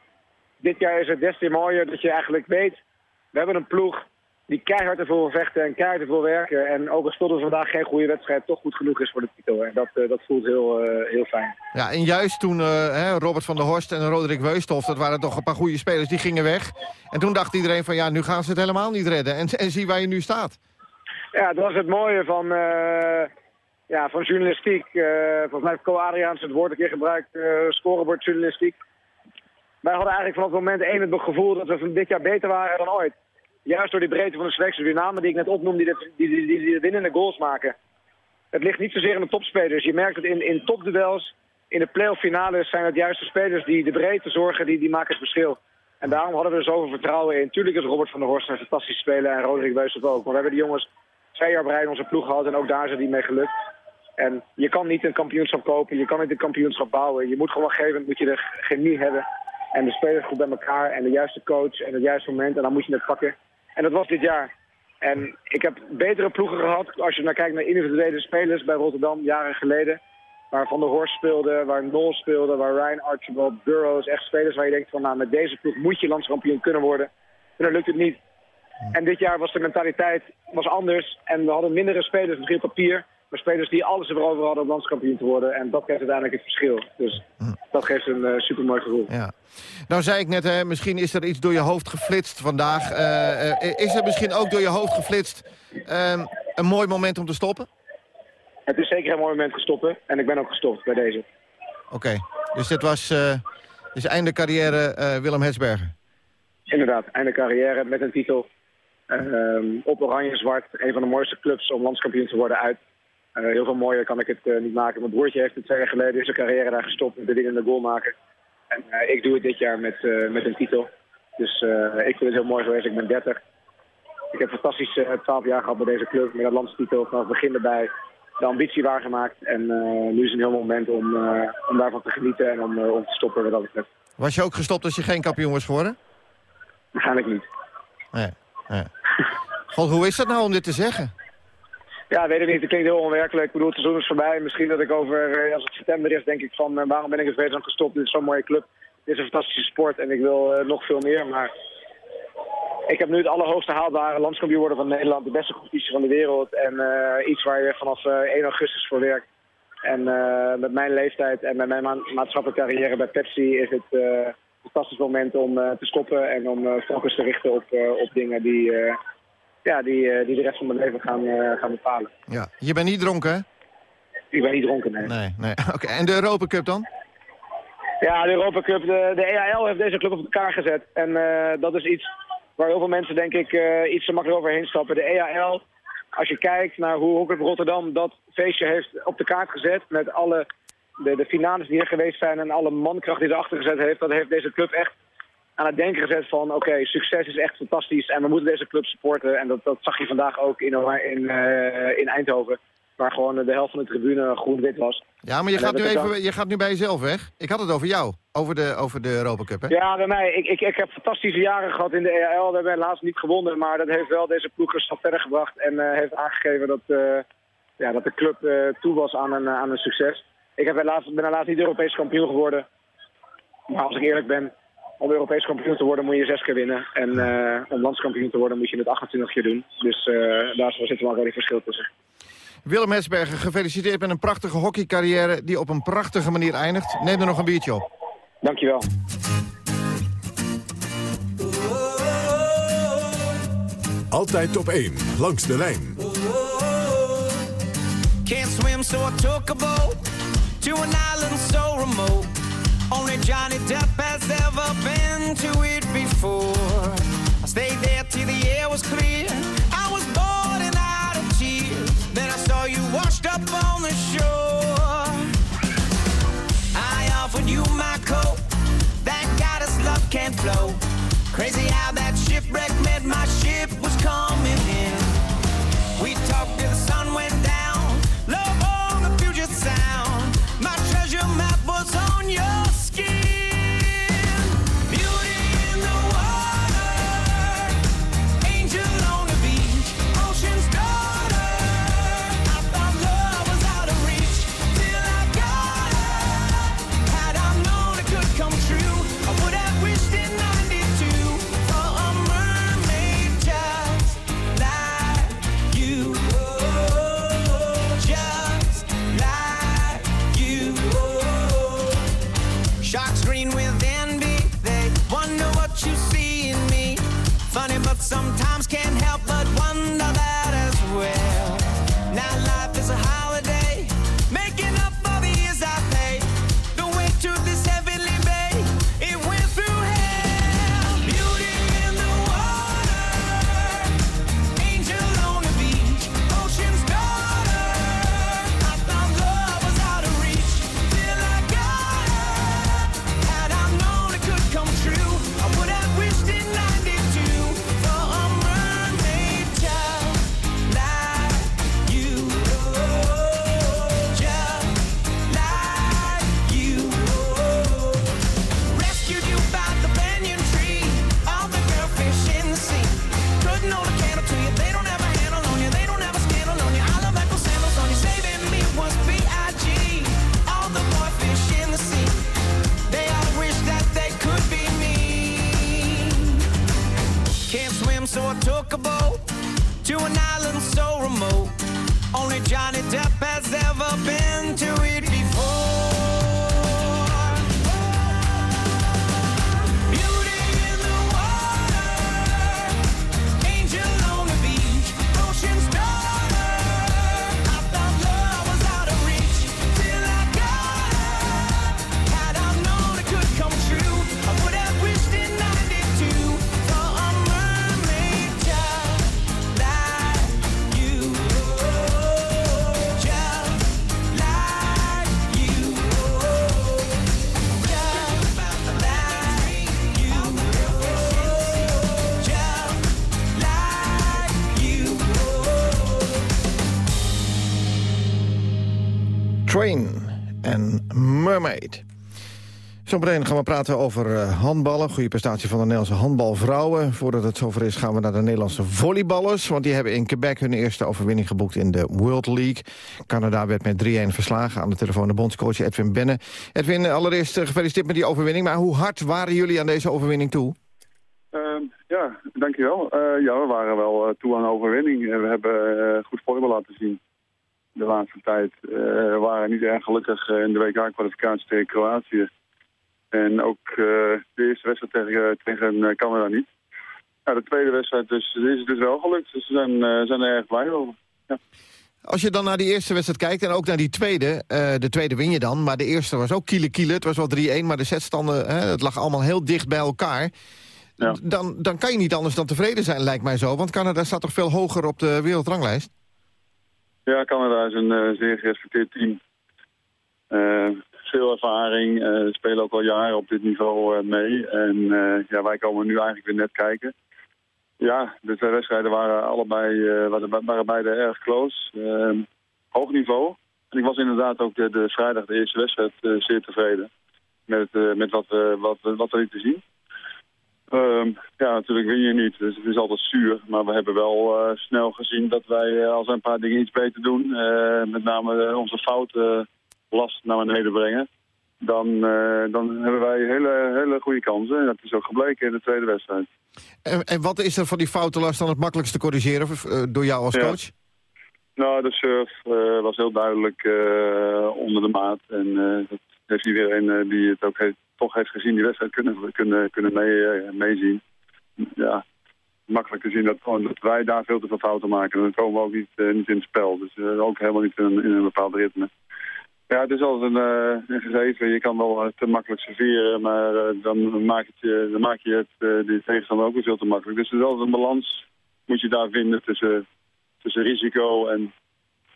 [SPEAKER 12] dit jaar is het des te mooier dat je eigenlijk weet... we hebben een ploeg die keihard ervoor wil vechten en keihard ervoor werken. En ook al ze vandaag geen goede wedstrijd, toch goed genoeg is voor de titel. En dat, eh, dat voelt heel, eh, heel fijn.
[SPEAKER 6] Ja, en juist toen eh, hè, Robert van der Horst en Roderick Weusthof... dat waren toch een paar goede spelers, die gingen weg. En toen dacht iedereen van ja, nu gaan ze het helemaal niet redden. En, en zie waar je nu staat.
[SPEAKER 12] Ja, dat was het mooie van, ja, van journalistiek. Eh, volgens mij heeft Co Adriaans het woord een keer gebruikt, uh, scorebordjournalistiek. Wij hadden eigenlijk vanaf moment één het gevoel dat we van dit jaar beter waren dan ooit. Juist door die breedte van de selectie, die namen die ik net opnoemde, die de, die, die, die, de winnende goals maken. Het ligt niet zozeer aan de topspelers. Je merkt het in, in topduels, in de playoff finales zijn het juist de spelers die de breedte zorgen, die, die maken het verschil. En daarom hadden we er zoveel vertrouwen in. Tuurlijk is Robert van der Horst een fantastisch speler en Roderick Weusel ook. Maar we hebben die jongens twee jaar brein in onze ploeg gehad en ook daar zijn die mee gelukt. En je kan niet een kampioenschap kopen, je kan niet een kampioenschap bouwen. Je moet gewoon geven, moet je de chemie hebben. En de spelers goed bij elkaar en de juiste coach en het juiste moment. En dan moet je het pakken. En dat was dit jaar. En ik heb betere ploegen gehad als je naar kijkt naar individuele spelers bij Rotterdam jaren geleden. Waar Van der Horst speelde, waar Nol speelde, waar Ryan Archibald, Burroughs. Echt spelers waar je denkt van nou met deze ploeg moet je landskampioen kunnen worden. En dan lukt het niet. En dit jaar was de mentaliteit was anders. En we hadden mindere spelers misschien op papier. Maar spelers die alles erover hadden om landskampioen te worden. En dat geeft uiteindelijk het verschil. Dus dat geeft een uh, supermooi gevoel.
[SPEAKER 6] Ja. Nou zei ik net, hè, misschien is er iets door je hoofd geflitst vandaag. Uh, uh, is er misschien ook door je hoofd geflitst ehm, een mooi moment om te stoppen?
[SPEAKER 12] Het is zeker een mooi moment gestoppen. En ik ben ook gestopt bij deze.
[SPEAKER 6] Oké, okay. dus dit was dus einde carrière Willem Hetsberger?
[SPEAKER 12] Inderdaad, einde carrière met een titel. Uh, op oranje-zwart, een van de mooiste clubs om landskampioen te worden uit. Uh, heel veel mooier kan ik het uh, niet maken. Mijn broertje heeft het twee jaar geleden in zijn carrière daar gestopt met de winnende goal maken. En uh, ik doe het dit jaar met, met een titel. Dus ik vind het heel mooi geweest. Ik ben 30. Ik heb fantastisch 12 jaar gehad bij deze club. Met dat landstitel vanaf het begin erbij. De ambitie waargemaakt. En nu is een heel moment om, om daarvan te genieten en om, om te stoppen wat dat betreft.
[SPEAKER 6] Was je ook gestopt als je geen kampioen was geworden?
[SPEAKER 12] Waarschijnlijk niet.
[SPEAKER 6] Nee. God, hoe is dat nou om dit te zeggen?
[SPEAKER 12] Ja, weet ik niet. Het klinkt heel onwerkelijk. Ik bedoel, het seizoen is voorbij. Misschien dat ik over, als het september is, denk ik van... Uh, waarom ben ik er aan gestopt? Dit is zo'n mooie club. Dit is een fantastische sport en ik wil uh, nog veel meer. Maar ik heb nu het allerhoogste haalbare landskampioen worden van Nederland. De beste competitie van de wereld. En iets waar je vanaf 1 augustus voor werkt. En met mijn leeftijd en met mijn ma maatschappelijke carrière bij Pepsi is het een fantastisch moment om te stoppen. En om focus te richten op, op dingen die ja, die, die de rest van mijn leven gaan, uh, gaan bepalen.
[SPEAKER 6] Ja. Je bent niet dronken, hè?
[SPEAKER 12] Ik ben niet dronken, nee.
[SPEAKER 6] Nee, nee. Oké, en de Europa Cup dan?
[SPEAKER 12] Ja, de Europa Cup, de, de EAL heeft deze club op elkaar gezet. En uh, dat is iets waar heel veel mensen, denk ik, uh, iets te makkelijk overheen stappen. De EAL, als je kijkt naar hoe Hockey Rotterdam dat feestje heeft op de kaart gezet... met alle de, de finales die er geweest zijn en alle mankracht die erachter gezet heeft... dat heeft deze club echt aan het denken gezet van... oké, succes is echt fantastisch en we moeten deze club supporten. En dat, dat zag je vandaag ook in, in, uh, in Eindhoven. Waar gewoon de helft van de tribune groen-wit was.
[SPEAKER 6] Ja, maar je gaat, nu even, je gaat nu bij jezelf weg. Ik had het over jou, over de, over de Europa Cup, hè?
[SPEAKER 12] Ja, bij mij. Ik, ik, ik heb fantastische jaren gehad in de EAL. We hebben helaas niet gewonnen, maar dat heeft wel deze ploeg een verder gebracht. En uh, heeft aangegeven dat, uh, ja, dat de club toe was aan een, aan een succes. Ik heb helaas, ben helaas niet Europees kampioen geworden. Maar als ik eerlijk ben, om Europees kampioen te worden moet je zes keer winnen. En uh, om landskampioen te worden moet je het 28 keer doen. Dus uh, daar zit wel een verschil tussen.
[SPEAKER 6] Willem Hesberger, gefeliciteerd met een prachtige hockeycarrière... die op een prachtige manier eindigt. Neem er nog een biertje op.
[SPEAKER 12] Dankjewel.
[SPEAKER 5] Altijd op 1, langs de lijn.
[SPEAKER 4] Can't swim, so I took a boat to an island so remote. Only Johnny Depp has ever been to it before. I stayed there till the air was clear. I was bored and out of tears. Then I saw you washed up on the shore. I offered you my coat. That goddess love can't flow. Crazy how that shipwreck meant my ship was coming in. We talked till the sun went Sharks green with envy, they wonder what you see in me. Funny, but sometimes can't help but
[SPEAKER 6] Train en Mermaid. Zometeen gaan we praten over eh, handballen. Goede prestatie van de Nederlandse handbalvrouwen. Voordat het zover is gaan we naar de Nederlandse volleyballers. Want die hebben in Quebec hun eerste overwinning geboekt in de World League. Canada werd met 3-1 verslagen. Aan de telefoon de bondscoach Edwin Benne. Edwin, allereerst eh, gefeliciteerd met die overwinning. Maar hoe hard waren jullie aan deze overwinning toe?
[SPEAKER 13] Ehm, ja, dankjewel. Eh ja, we waren wel toe aan overwinning. We hebben goed voetbal laten zien de laatste tijd. We waren niet erg gelukkig eh, in de WK-kwalificatie tegen Kroatië. En ook eh, de eerste wedstrijd tegen, tegen Canada niet. Ja, de tweede wedstrijd dus, is het dus wel gelukt. Dus we zijn, zijn er erg blij over. Ja.
[SPEAKER 6] Als je dan naar die eerste wedstrijd kijkt en ook naar die tweede. de tweede win je dan, maar de eerste was ook kiele kiele. Het was wel 3-1, maar de setstanden, hè, het lag allemaal heel dicht bij elkaar. Dan, dan kan je niet anders dan tevreden zijn, lijkt mij zo. Want Canada staat toch veel hoger op de wereldranglijst?
[SPEAKER 13] Ja, Canada is een eh, zeer gerespecteerd team. Eh, veel ervaring, eh, spelen ook al jaren op dit niveau mee. En ja, wij komen nu eigenlijk weer net kijken. Ja, de twee wedstrijden waren allebei waren, waren beide erg close. Eh, hoog niveau. En ik was inderdaad ook de, de vrijdag, de eerste wedstrijd, zeer tevreden. Met, met wat, wat, wat er lieten zien. Ehm, ja, natuurlijk win je niet, dus het is altijd zuur. Maar we hebben wel eh, snel gezien dat wij eh, als een paar dingen iets beter doen... eh, met name onze fouten last naar beneden brengen... Dan, dan hebben wij hele, hele goede kansen. En dat is ook gebleken in de tweede wedstrijd.
[SPEAKER 6] En, en wat is er van die foutenlast dan het makkelijkst te corrigeren door jou als
[SPEAKER 13] Ja.
[SPEAKER 6] coach?
[SPEAKER 13] Nou, de surf was heel duidelijk onder de maat. En dat heeft iedereen eh, die het ook heeft, toch heeft gezien, die wedstrijd kunnen, kunnen, kunnen mee, eh, meezien. Ja, makkelijk te zien dat, wij daar veel te veel fouten maken. En dan komen we ook niet, eh, niet in het spel. Dus eh, ook helemaal niet in, een- bepaald ritme. Ja, het is altijd een, een gegeven. Je kan wel te makkelijk serveren, maar dan, maak het je, dan maak je het, eh, de tegenstander ook weer veel te makkelijk. Dus het is altijd een balans moet je daar vinden tussen, tussen risico en,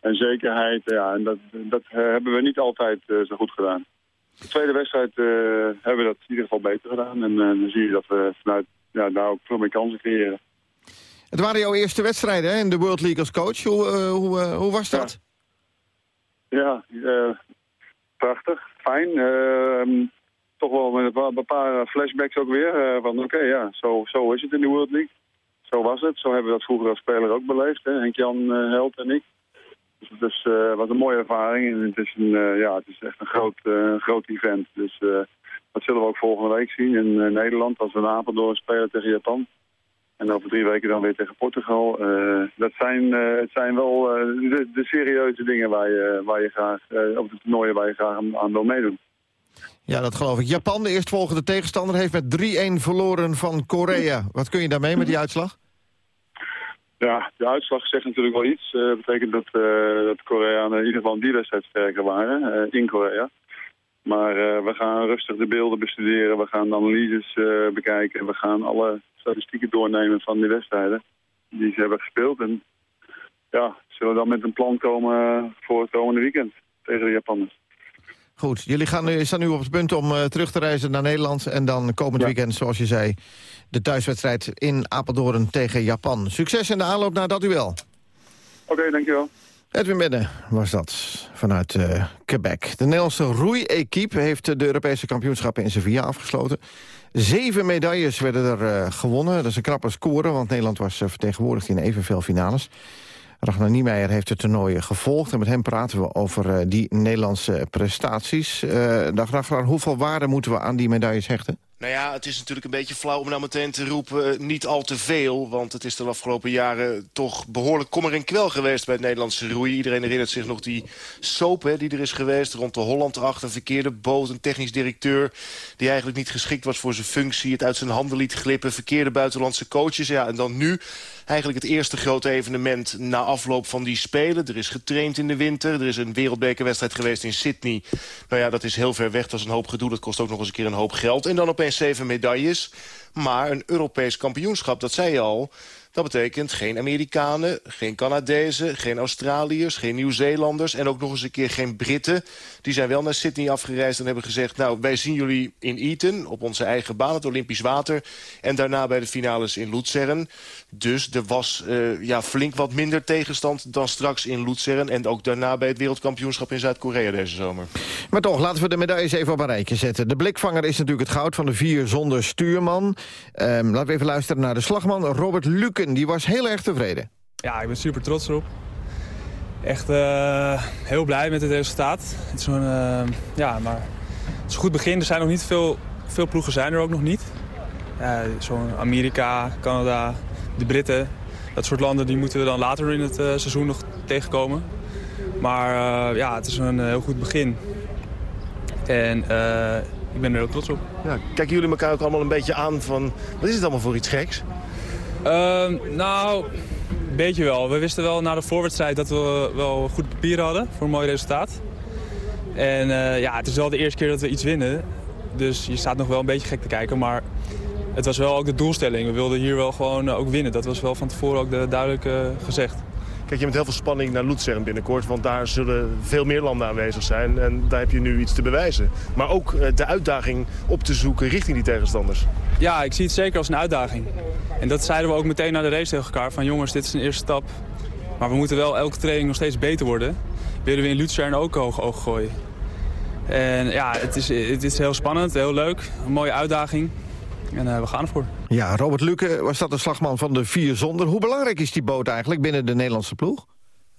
[SPEAKER 13] en zekerheid. Ja, en dat, dat hebben we niet altijd zo goed gedaan. De tweede wedstrijd eh, hebben we dat in ieder geval beter gedaan. En eh, dan zie je dat we vanuit ja, daar ook veel meer kansen creëren.
[SPEAKER 6] Het waren jouw eerste wedstrijden hè, in de World League als coach. Hoe, eh, hoe, hoe was dat?
[SPEAKER 13] Ja, prachtig, fijn. Ehm, toch wel met een paar, flashbacks ook weer. van oké, ja, zo, zo is het in de World League. Zo was het. Zo hebben we dat vroeger als speler ook beleefd. Henk-Jan eh, Held en ik. Dus het is, eh, was een mooie ervaring. En het is, een, eh, ja, het is echt een groot, eh, groot event. Dus dat zullen we ook volgende week zien in Nederland. Als we in Apeldoorn spelen tegen Japan. En over drie weken dan weer tegen Portugal. Dat zijn, het zijn wel de, de serieuze dingen waar je, waar je graag, op de toernooien waar je graag aan, aan wil meedoen.
[SPEAKER 6] Ja, dat geloof ik. Japan, de eerstvolgende tegenstander, heeft met 3-1 verloren van Korea. Wat kun je daarmee met die uitslag?
[SPEAKER 13] Ja, de uitslag zegt natuurlijk wel iets. Dat betekent dat, eh dat de Koreanen in ieder geval die wedstrijd sterker waren, eh, in Korea. Maar eh, we gaan rustig de beelden bestuderen, we gaan analyses eh, bekijken... we gaan alle statistieken doornemen van die wedstrijden die ze hebben gespeeld. En ja, zullen we dan met een plan komen voor het komende weekend tegen de Japanners.
[SPEAKER 6] Goed, jullie gaan nu, staan nu op het punt om eh, terug te reizen naar Nederland... en dan komend weekend, zoals je zei, de thuiswedstrijd in Apeldoorn tegen Japan. Succes in de aanloop naar dat duel.
[SPEAKER 13] Oké, dankjewel.
[SPEAKER 6] Edwin Benne was dat vanuit eh, Quebec. De Nederlandse roei-equipe heeft de Europese kampioenschappen in Sevilla afgesloten. Zeven medailles werden er eh, gewonnen. Dat is een knappe score, want Nederland was eh, vertegenwoordigd in evenveel finales. Ragnar Niemeyer heeft het toernooi gevolgd... en met hem praten we over eh, die Nederlandse prestaties. Eh dag Ragnar, hoeveel waarde moeten we aan die medailles hechten?
[SPEAKER 14] Nou ja, het is natuurlijk een beetje flauw om nou meteen te roepen... eh, niet al te veel, want het is de afgelopen jaren... toch behoorlijk kommer en kwel geweest bij het Nederlandse roeien. Iedereen herinnert zich nog die soap hè, die er is geweest... rond de Holland erachter, een verkeerde boot, een technisch directeur... die eigenlijk niet geschikt was voor zijn functie... het uit zijn handen liet glippen, verkeerde buitenlandse coaches. Ja, en dan nu eigenlijk het eerste grote evenement na afloop van die Spelen. Er is getraind in de winter, er is een wereldbekerwedstrijd geweest in Sydney. Nou ja, dat is heel ver weg, dat is een hoop gedoe, dat kost ook nog eens een keer een hoop geld. En dan opeens zeven medailles, maar een Europees kampioenschap, dat zei je al... Dat betekent geen Amerikanen, geen Canadezen, geen Australiërs, geen Nieuw-Zeelanders... en ook nog eens een keer geen Britten. Die zijn wel naar Sydney afgereisd en hebben gezegd... nou, wij zien jullie in Eton, op onze eigen baan, het Olympisch Water... en daarna bij de finales in Luzern. Dus er was uh, ja, flink wat minder tegenstand dan straks in Luzern... en ook daarna bij het wereldkampioenschap in Zuid-Korea deze zomer.
[SPEAKER 6] Maar toch, laten we de medailles even op een rijtje zetten. De blikvanger is natuurlijk het goud van de vier zonder stuurman. Um, laten we even luisteren naar de slagman Robert Die was heel erg tevreden.
[SPEAKER 15] Ja, ik ben super trots erop. Echt uh, heel blij met het resultaat. Het is een, uh, ja, maar het is een goed begin. Er zijn nog niet veel, veel ploegen zijn er ook nog niet. Uh, Zo'n Amerika, Canada, de Britten. Dat soort landen die moeten we dan later in het seizoen nog tegenkomen. Maar ja, het is een heel goed begin. En ik ben er heel trots op.
[SPEAKER 14] Ja, kijken jullie elkaar ook allemaal een beetje aan van... wat is het allemaal voor iets geks?
[SPEAKER 15] Uh, nou, een beetje wel. We wisten wel na de voorwedstrijd dat we wel goed papier hadden voor een mooi resultaat. En uh, ja, het is wel de eerste keer dat we iets winnen. Dus je staat nog wel een beetje gek te kijken. Maar het was wel ook de doelstelling. We wilden hier wel gewoon ook winnen. Dat was wel van tevoren ook de, duidelijk uh, gezegd.
[SPEAKER 14] Kijk je met heel veel spanning naar Luzern binnenkort. Want daar zullen veel meer landen aanwezig zijn. En daar heb je nu iets te bewijzen. Maar ook uh, de uitdaging op te zoeken richting die tegenstanders.
[SPEAKER 15] Ja, ik zie het zeker als een uitdaging. En dat zeiden we ook meteen na de race tegen elkaar. Van jongens, dit is een eerste stap. Maar we moeten wel elke training nog steeds beter worden. Willen we in Luzern ook hoog oog gooien. En ja, het is, het is heel spannend, heel leuk. Een mooie uitdaging. En uh, we gaan ervoor.
[SPEAKER 6] Ja, Robert Luke was dat de slagman van de vier zonder. Hoe belangrijk is die boot eigenlijk binnen de Nederlandse ploeg?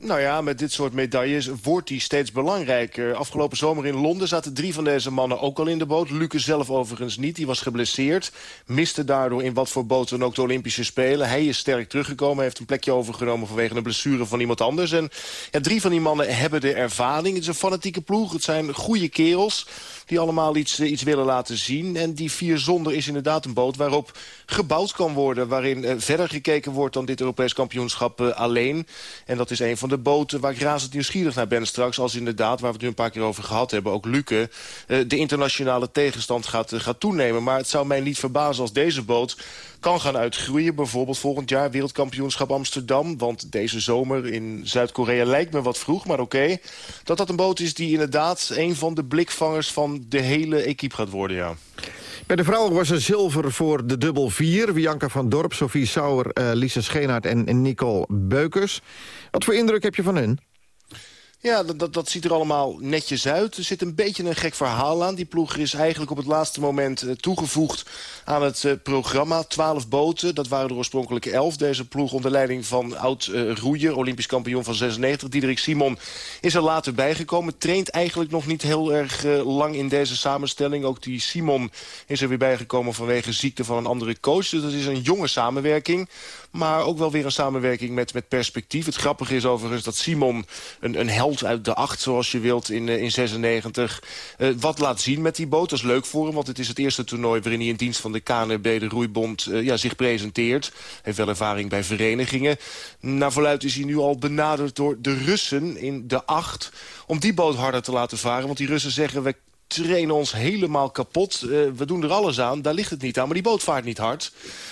[SPEAKER 14] Nou ja, met dit soort medailles wordt die steeds belangrijker. Afgelopen zomer in Londen zaten drie van deze mannen ook al in de boot. Luke zelf overigens niet, die was geblesseerd. Miste daardoor in wat voor boot dan ook de Olympische Spelen. Hij is sterk teruggekomen, heeft een plekje overgenomen... vanwege een blessure van iemand anders. En ja, drie van die mannen hebben de ervaring. Het is een fanatieke ploeg, het zijn goede kerels die allemaal iets, iets willen laten zien. En die vier zonder is inderdaad een boot waarop gebouwd kan worden... waarin uh, verder gekeken wordt dan dit Europees kampioenschap uh, alleen. En dat is een van de boten waar ik razend nieuwsgierig naar ben straks... als inderdaad, waar we het nu een paar keer over gehad hebben... ook Luke, uh, de internationale tegenstand gaat, gaat toenemen. Maar het zou mij niet verbazen als deze boot kan gaan uitgroeien. Bijvoorbeeld volgend jaar wereldkampioenschap Amsterdam. Want deze zomer in Zuid-Korea lijkt me wat vroeg, maar oké. Dat dat een boot is die inderdaad een van de blikvangers van de hele equipe gaat worden, ja.
[SPEAKER 6] Bij de vrouwen was er zilver voor de dubbel 4. Bianca van Dorp, Sophie Sauer, uh, Lise Scheenaert en, en Nicole Beukers. Wat voor indruk heb je van hun?
[SPEAKER 14] Ja, dat, dat, ziet er allemaal netjes uit. Er zit een beetje een gek verhaal aan. Die ploeg is eigenlijk op het laatste moment uh, toegevoegd aan het uh, programma. Twaalf boten, dat waren de oorspronkelijke elf. Deze ploeg onder leiding van oud-roeier, Olympisch kampioen van 96. Diederik Simon is er later bijgekomen. Traint eigenlijk nog niet heel erg lang in deze samenstelling. Ook die Simon is er weer bijgekomen vanwege ziekte van een andere coach. Dus dat is een jonge samenwerking. Maar ook wel weer een samenwerking met, met perspectief. Het grappige is overigens dat Simon een, een held uit de acht, zoals je wilt, in, in 96. Uh, wat laat zien met die boot, dat is leuk voor hem. Want het is het eerste toernooi waarin hij in dienst van de KNRB, de roeibond, uh, ja, zich presenteert. Heeft wel ervaring bij verenigingen. Naar verluid is hij nu al benaderd door de Russen in de acht... om die boot harder te laten varen. Want die Russen zeggen, we trainen ons helemaal kapot. Uh, we doen er alles aan, daar ligt het niet aan. Maar die boot vaart niet hard.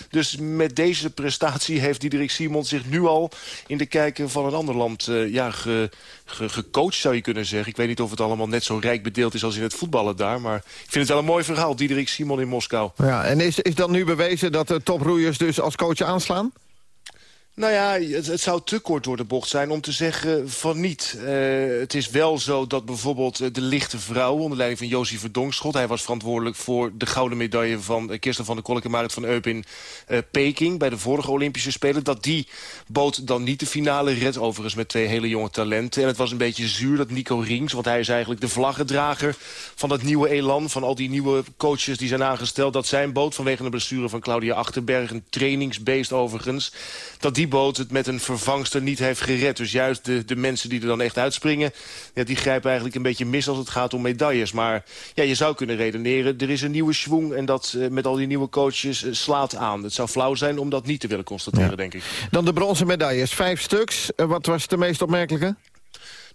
[SPEAKER 14] Dus met deze prestatie heeft Diederik Simon zich nu al... in de kijker van een ander land uh, ja, ge, ge, gecoacht, zou je kunnen zeggen. Ik weet niet of het allemaal net zo rijk bedeeld is als in het voetballen daar. Maar ik vind het wel een mooi verhaal, Diederik Simon in Moskou.
[SPEAKER 6] Ja, en is, is dan nu bewezen dat de toproeiers dus als coach aanslaan?
[SPEAKER 14] Nou ja, het, zou te kort door de bocht zijn om te zeggen van niet. Uh, het is wel zo dat bijvoorbeeld de lichte vrouw... onder leiding van Josie Verdongschot... hij was verantwoordelijk voor de gouden medaille van uh, Kirsten van der Kolk en Marit van Eup in Peking... bij de vorige Olympische Spelen. Dat die boot dan niet de finale redt. Overigens met twee hele jonge talenten. En het was een beetje zuur dat Nico Rings... want hij is eigenlijk de vlaggedrager van dat nieuwe elan... van al die nieuwe coaches die zijn aangesteld... dat zijn boot vanwege de blessure van Claudia Achterberg... een trainingsbeest overigens... dat die boot het met een vervangster niet heeft gered. Dus juist de, de mensen die er dan echt uitspringen... Ja, die grijpen eigenlijk een beetje mis als het gaat om medailles. Maar ja, je zou kunnen redeneren, er is een nieuwe schwung... en dat uh, met al die nieuwe coaches uh, slaat aan. Het zou flauw zijn om dat niet te willen constateren,
[SPEAKER 6] ja.
[SPEAKER 14] denk ik.
[SPEAKER 6] Dan de bronzen medailles, vijf stuks. Uh, wat was de meest opmerkelijke?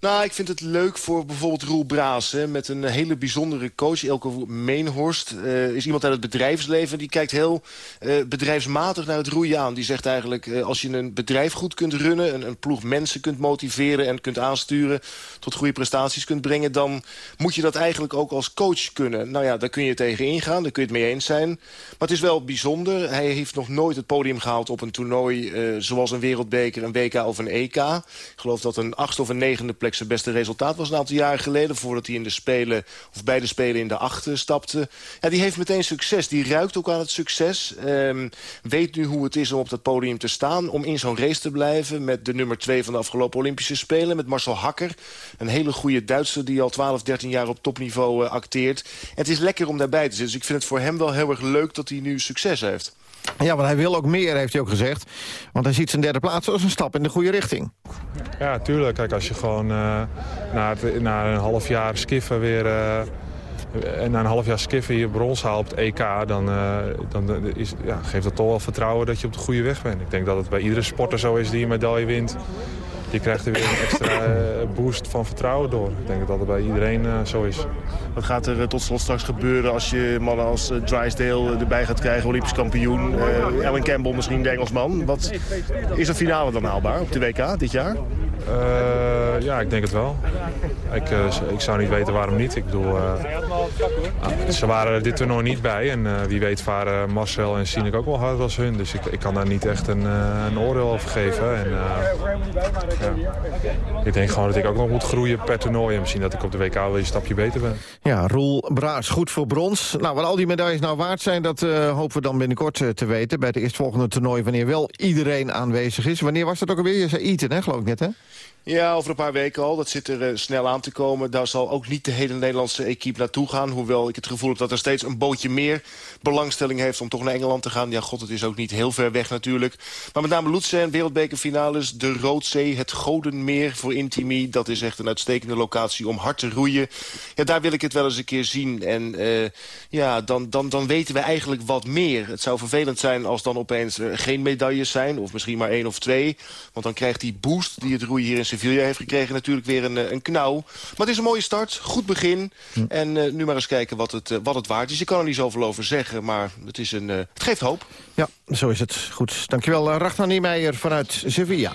[SPEAKER 14] Nou, ik vind het leuk voor bijvoorbeeld Roel Braas. Met een hele bijzondere coach, Elke Meenhorst. Uh, is iemand uit het bedrijfsleven. Die kijkt heel uh, bedrijfsmatig naar het roeien aan. Die zegt eigenlijk, uh, als je een bedrijf goed kunt runnen... Een, een ploeg mensen kunt motiveren en kunt aansturen... tot goede prestaties kunt brengen... dan moet je dat eigenlijk ook als coach kunnen. Nou ja, daar kun je tegen ingaan, daar kun je het mee eens zijn. Maar het is wel bijzonder. Hij heeft nog nooit het podium gehaald op een toernooi... zoals een wereldbeker, een WK of een EK. Ik geloof dat een achtste of een negende plek zijn beste resultaat was een aantal jaren geleden... voordat hij in de Spelen, of bij de Spelen in de achter stapte. Ja, die heeft meteen succes. Die ruikt ook aan het succes. Um, weet nu hoe het is om op dat podium te staan. Om in zo'n race te blijven met de nummer 2 van de afgelopen Olympische Spelen. Met Marcel Hakker. Een hele goede Duitser die al 12, 13 jaar op topniveau uh, acteert. En het is lekker om daarbij te zitten. Dus ik vind het voor hem wel heel erg leuk dat hij nu succes heeft.
[SPEAKER 6] Ja, want hij wil ook meer, heeft hij ook gezegd. Want hij ziet zijn derde plaats als een stap in de goede richting.
[SPEAKER 15] Ja, tuurlijk. Kijk, als je gewoon uh, na, na, een half jaar skiffen weer... Uh, na een half jaar skiffen je brons haalt EK... dan, uh, dan is, ja, geeft dat toch wel vertrouwen dat je op de goede weg bent. Ik denk dat het bij iedere sporter zo is die een medaille wint die krijgt er weer een extra boost van vertrouwen door. Ik denk dat dat bij iedereen uh, zo is.
[SPEAKER 14] Wat gaat er uh, tot slot straks gebeuren als je mannen als uh, Drysdale erbij gaat krijgen, Olympisch kampioen, Ellen Campbell misschien de Engelsman. Wat, is de finale dan haalbaar op de WK dit jaar?
[SPEAKER 15] Uh, ja, ik denk het wel. Ik, uh, ik zou niet weten waarom niet. Ik bedoel, uh, ze waren dit toernooi niet bij. En wie weet varen Marcel en Sinek ook wel hard als hun. Dus ik, ik kan daar niet echt een, een oordeel over geven. En, ja. Ik denk gewoon dat ik ook nog moet groeien per toernooi. En misschien dat ik op de WK wel een stapje beter ben.
[SPEAKER 6] Ja, Roel Braas, goed voor brons. Nou, wat al die medailles nou waard zijn, dat hopen we dan binnenkort te weten. Bij het eerstvolgende toernooi, wanneer wel iedereen aanwezig is. Wanneer was dat ook alweer? Je zei Eton, hè, geloof ik net, hè?
[SPEAKER 14] Ja, over een paar weken al. Dat zit er uh, snel aan te komen. Daar zal ook niet de hele Nederlandse equipe naartoe gaan. Hoewel ik het gevoel heb dat er steeds een bootje meer belangstelling heeft... om toch naar Engeland te gaan. Ja, god, het is ook niet heel ver weg natuurlijk. Maar met name Lutsen, wereldbekerfinales, de Roodzee... het Godenmeer voor Intimi. Dat is echt een uitstekende locatie om hard te roeien. Ja, daar wil ik het wel eens een keer zien. En uh, ja, dan, dan, dan weten we eigenlijk wat meer. Het zou vervelend zijn als dan opeens er geen medailles zijn. Of misschien maar één of twee. Want dan krijgt die boost die het roeien hier in Sevilla heeft gekregen natuurlijk weer een, een knauw. Maar het is een mooie start, goed begin. Hm. En uh, nu maar eens kijken wat het, uh, wat het waard is. Je kan er niet zoveel over zeggen, maar het, is een, het geeft hoop.
[SPEAKER 6] Ja, zo is het. Goed. Dankjewel, Ragnar Niemeyer vanuit Sevilla.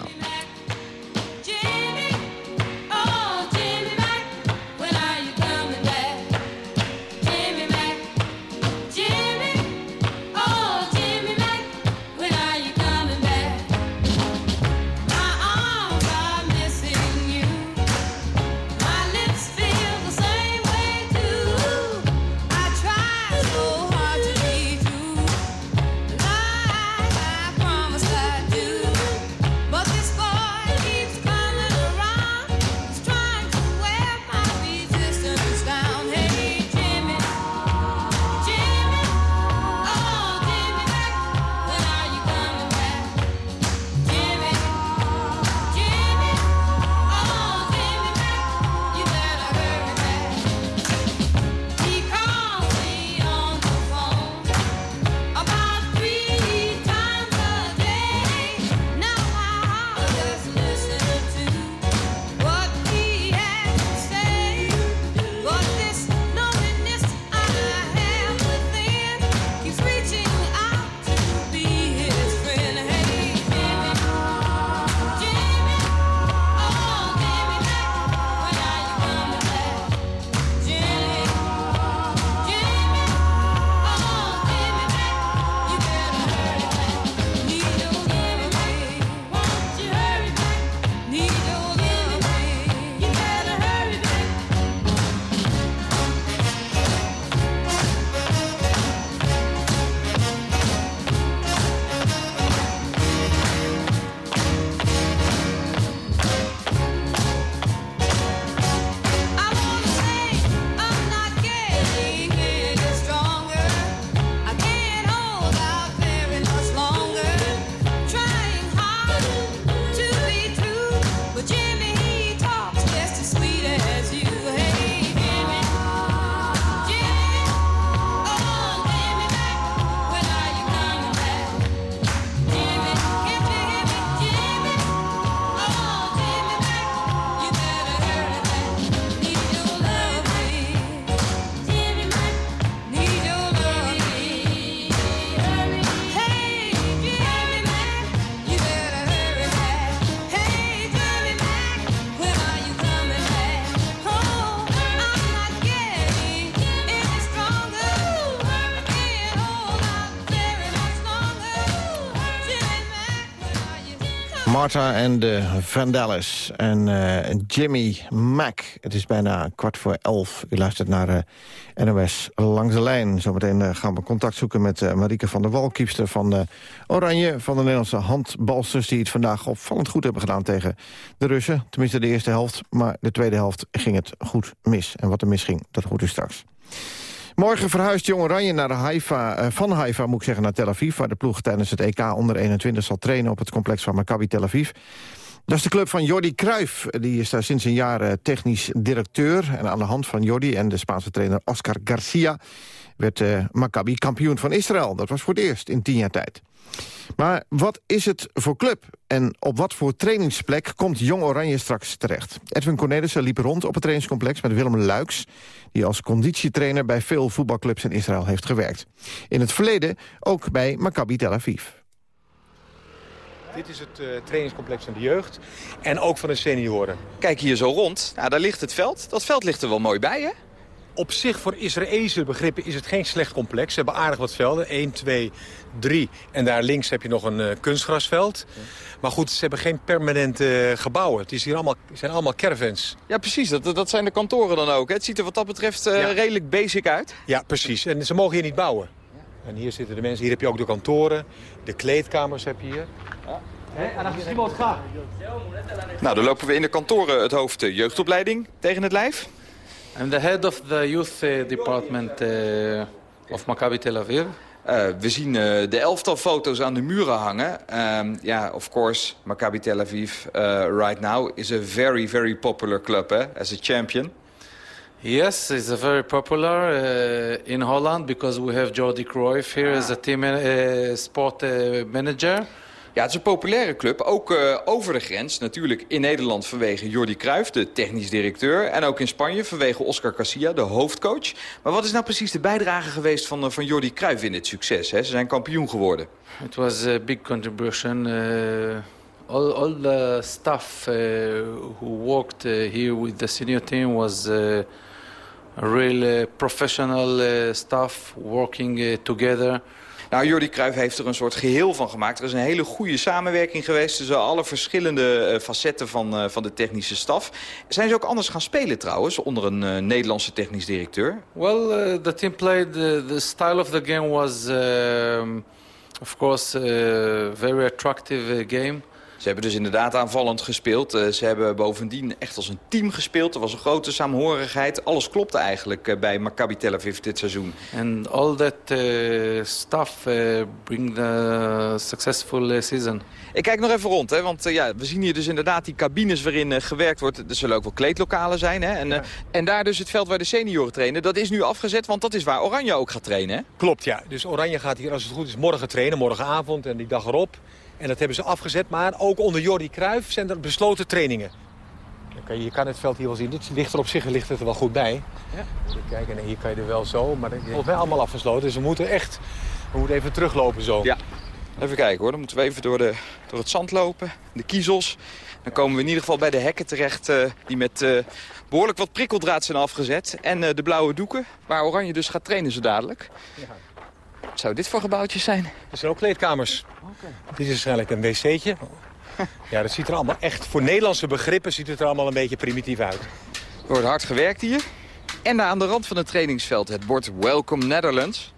[SPEAKER 6] Martha en de Vandellis en eh, Jimmy Mac. Het is bijna kwart voor elf. U luistert naar uh, NOS Langs de Lijn. Zometeen uh, gaan we contact zoeken met Marieke van der Wal... kiepster van Oranje, van de Nederlandse handbalsters... die het vandaag opvallend goed hebben gedaan tegen de Russen. Tenminste de eerste helft, maar de tweede helft ging het goed mis. En wat er misging, dat hoort u straks. Morgen verhuist Jong Oranje naar Haifa, uh, van Haifa moet ik zeggen, naar Tel Aviv... waar de ploeg tijdens het EK onder 21 zal trainen op het complex van Maccabi Tel Aviv. Dat is de club van Jordi Cruijff. Die is daar sinds een jaar uh, technisch directeur. En aan de hand van Jordi en de Spaanse trainer Oscar Garcia... werd uh, Maccabi kampioen van Israël. Dat was voor het eerst in tien jaar tijd. Maar wat is het voor club? En op wat voor trainingsplek komt Jong Oranje straks terecht? Edwin Cornelissen liep rond op het trainingscomplex met Willem Luiks... die als conditietrainer bij veel voetbalclubs in Israël heeft gewerkt. In het verleden ook bij Maccabi Tel Aviv.
[SPEAKER 9] Dit is het uh, trainingscomplex van de jeugd en ook van de senioren.
[SPEAKER 16] Kijk hier zo rond. Nou, daar ligt het veld. Dat veld ligt er wel mooi bij, hè?
[SPEAKER 9] Op zich voor Israëlse begrippen is het geen slecht complex. Ze hebben aardig wat velden. 1, 2, 3. En daar links heb je nog een uh, kunstgrasveld. Maar goed, ze hebben geen permanente uh, gebouwen. Het is hier allemaal, zijn allemaal caravans.
[SPEAKER 16] Ja, precies. Dat, dat zijn de kantoren dan ook. Hè? Het ziet er wat dat betreft uh, ja. redelijk basic uit.
[SPEAKER 9] Ja, precies. En ze mogen hier niet bouwen. En hier zitten de mensen. Hier heb je ook de kantoren. De kleedkamers heb je hier. Ja.
[SPEAKER 16] En dan is iemand gaan. Nou, dan lopen we in de kantoren het hoofd jeugdopleiding tegen het lijf.
[SPEAKER 17] I'm the head of the youth uh, department uh, of Maccabi Tel Aviv.
[SPEAKER 16] Uh, we zien uh, de elftal foto's aan de muren hangen. Ja, um, yeah, of course, Maccabi Tel Aviv uh, right now is a very, very popular club eh, as a champion.
[SPEAKER 17] Yes, it's a very popular in Holland because we have Jordi Cruyff here ah. as a team sport manager.
[SPEAKER 16] Ja, het is een populaire club. Ook uh, over de grens. Natuurlijk in Nederland vanwege Jordi Cruijff, de technisch directeur. En ook in Spanje vanwege Oscar Garcia, de hoofdcoach. Maar wat is nou precies de bijdrage geweest van, uh, van Jordi Cruijff in dit succes? Hè? Ze zijn kampioen geworden.
[SPEAKER 17] It was a big contribution. Uh, all, all the staff who worked here with the senior team was... a real professional staff working together.
[SPEAKER 16] Nou, Jordi Cruijff heeft er een soort geheel van gemaakt. Er is een hele goede samenwerking geweest tussen alle verschillende uh, facetten van, uh, van de technische staf. Zijn ze ook anders gaan spelen trouwens, onder een uh, Nederlandse technisch directeur?
[SPEAKER 17] Well, uh, the team played, the, style of the game was, um, of course, a very attractive game.
[SPEAKER 16] Ze hebben dus inderdaad aanvallend gespeeld. Uh, ze hebben bovendien echt als een team gespeeld. Er was een grote saamhorigheid. Alles klopte eigenlijk uh, bij Maccabi Tel Aviv dit seizoen.
[SPEAKER 17] And all that uh, stuff bring the successful season.
[SPEAKER 16] Ik kijk nog even rond, hè, want ja, we zien hier dus inderdaad die cabines waarin gewerkt wordt. Er zullen ook wel kleedlokalen zijn. Hè, en, ja. en daar dus het veld waar de senioren trainen. Dat is nu afgezet, want dat is waar Oranje ook gaat trainen. Hè?
[SPEAKER 9] Klopt, ja. Dus Oranje gaat hier als het goed is morgen trainen, morgenavond en die dag erop. En dat hebben ze afgezet, maar ook onder Jordi Cruijff zijn er besloten trainingen. Okay, je kan het veld hier wel zien. Dit ligt er op zich ligt het er wel goed bij. Ja. Kijk, en hier kan je er wel zo, maar het is volgens mij allemaal afgesloten. Dus we moeten echt we moeten even teruglopen zo.
[SPEAKER 16] Ja. Even kijken hoor, dan moeten we even door, de, door het zand lopen, de kiezels. Dan komen we in ieder geval bij de hekken terecht uh, die met uh, behoorlijk wat prikkeldraad zijn afgezet. En uh, de blauwe doeken, waar Oranje dus gaat trainen zo dadelijk. Ja. Wat zou dit voor gebouwtjes zijn?
[SPEAKER 9] Dit zijn ook kleedkamers. Okay. Dit is waarschijnlijk een wc'tje. Ja, dat ziet er allemaal echt, voor Nederlandse begrippen ziet het er allemaal een beetje primitief uit.
[SPEAKER 16] Er wordt hard gewerkt hier. En daar aan de rand van het trainingsveld het bord Welcome Netherlands.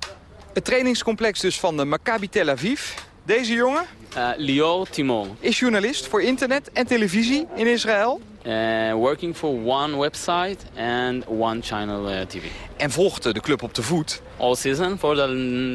[SPEAKER 16] Het trainingscomplex dus van de Maccabi Tel Aviv. Deze jongen?
[SPEAKER 18] Uh, Lior Timon.
[SPEAKER 16] Is journalist voor internet en televisie in Israël.
[SPEAKER 18] Uh, working for one website and one channel uh, TV.
[SPEAKER 16] En volgt de club op de voet.
[SPEAKER 18] All season for the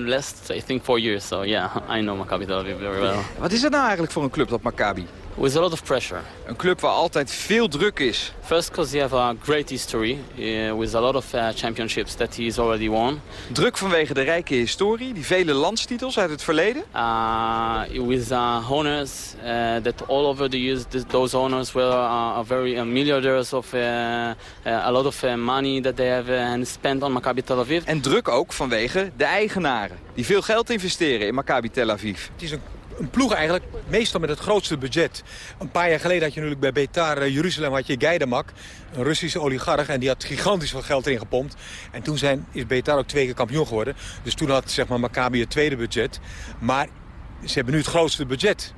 [SPEAKER 18] last, I think, four years. So yeah, I know Maccabi Tel Aviv very well.
[SPEAKER 16] Wat is het nou eigenlijk voor een club, dat Maccabi?
[SPEAKER 18] With a lot of pressure.
[SPEAKER 16] Een club waar altijd veel druk is.
[SPEAKER 18] First because you have a great history uh, with a lot of uh, championships that he's already won.
[SPEAKER 16] Druk vanwege de rijke historie, die vele landstitels uit het verleden.
[SPEAKER 18] Uh, with uh, honors uh, that all over the years, those honors were uh, very uh, milliardaires of uh, uh, a lot of uh, money that they have uh, spent on Maccabi Tel Aviv.
[SPEAKER 16] En druk ook vanwege de eigenaren, die veel geld investeren in Maccabi Tel Aviv.
[SPEAKER 9] Het is een een ploeg eigenlijk meestal met het grootste budget. Een paar jaar geleden had je natuurlijk bij Betar uh, Jeruzalem had je Geidemak, een Russische oligarch. En die had gigantisch veel geld erin gepompt. En toen zijn, is Betar ook twee keer kampioen geworden. Dus toen had zeg maar, Maccabi het tweede budget. Maar ze hebben nu het grootste budget.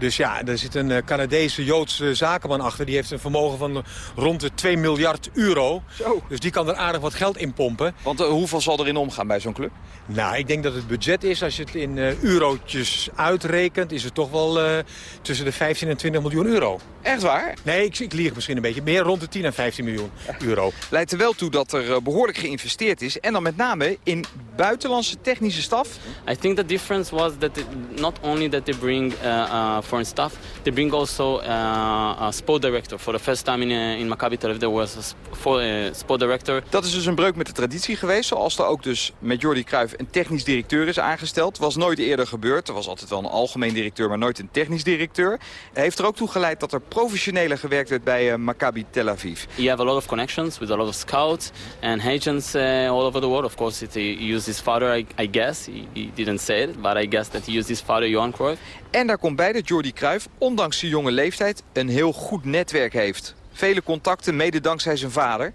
[SPEAKER 9] Dus ja, er zit een eh, Canadese Joodse zakenman achter. Die heeft een vermogen van rond de 2 miljard euro.
[SPEAKER 16] Zo.
[SPEAKER 9] Dus die kan er aardig wat geld in pompen.
[SPEAKER 16] Want eh, hoeveel zal erin omgaan bij zo'n club?
[SPEAKER 9] Nou, ik denk dat het budget is, als je het in eh, eurotjes uitrekent... is het toch wel eh, tussen de 15 en 20 miljoen euro.
[SPEAKER 16] Echt waar?
[SPEAKER 9] Nee, ik, ik lieg misschien een beetje. Meer rond de 10 en 15 miljoen euro.
[SPEAKER 16] Leidt er wel toe dat er eh, behoorlijk geïnvesteerd is. En dan met name in buitenlandse technische staf.
[SPEAKER 18] I think the difference was that it, not only that they bring uh, uh, foreign staff, they bring also uh, a sport director. For the first time in, uh, in Maccabi Tel Aviv there was a uh, sport director.
[SPEAKER 16] Dat is dus een breuk met de traditie geweest. Zoals er ook dus met Jordi Cruijff een technisch directeur is aangesteld. Was nooit eerder gebeurd. Er was altijd wel een algemeen directeur, maar nooit een technisch directeur. Heeft er ook toe geleid dat er professioneler gewerkt werd bij Maccabi Tel Aviv.
[SPEAKER 18] You have a lot of connections with a lot of scouts and agents all over the world. Of course, it, he used his father, I, I guess. He, he didn't say it, but I guess that he used his father, Johan Cruyff.
[SPEAKER 16] En daar komt bij dat Jordi Cruijff, ondanks zijn jonge leeftijd, een heel goed netwerk heeft. Vele contacten, mede dankzij zijn vader.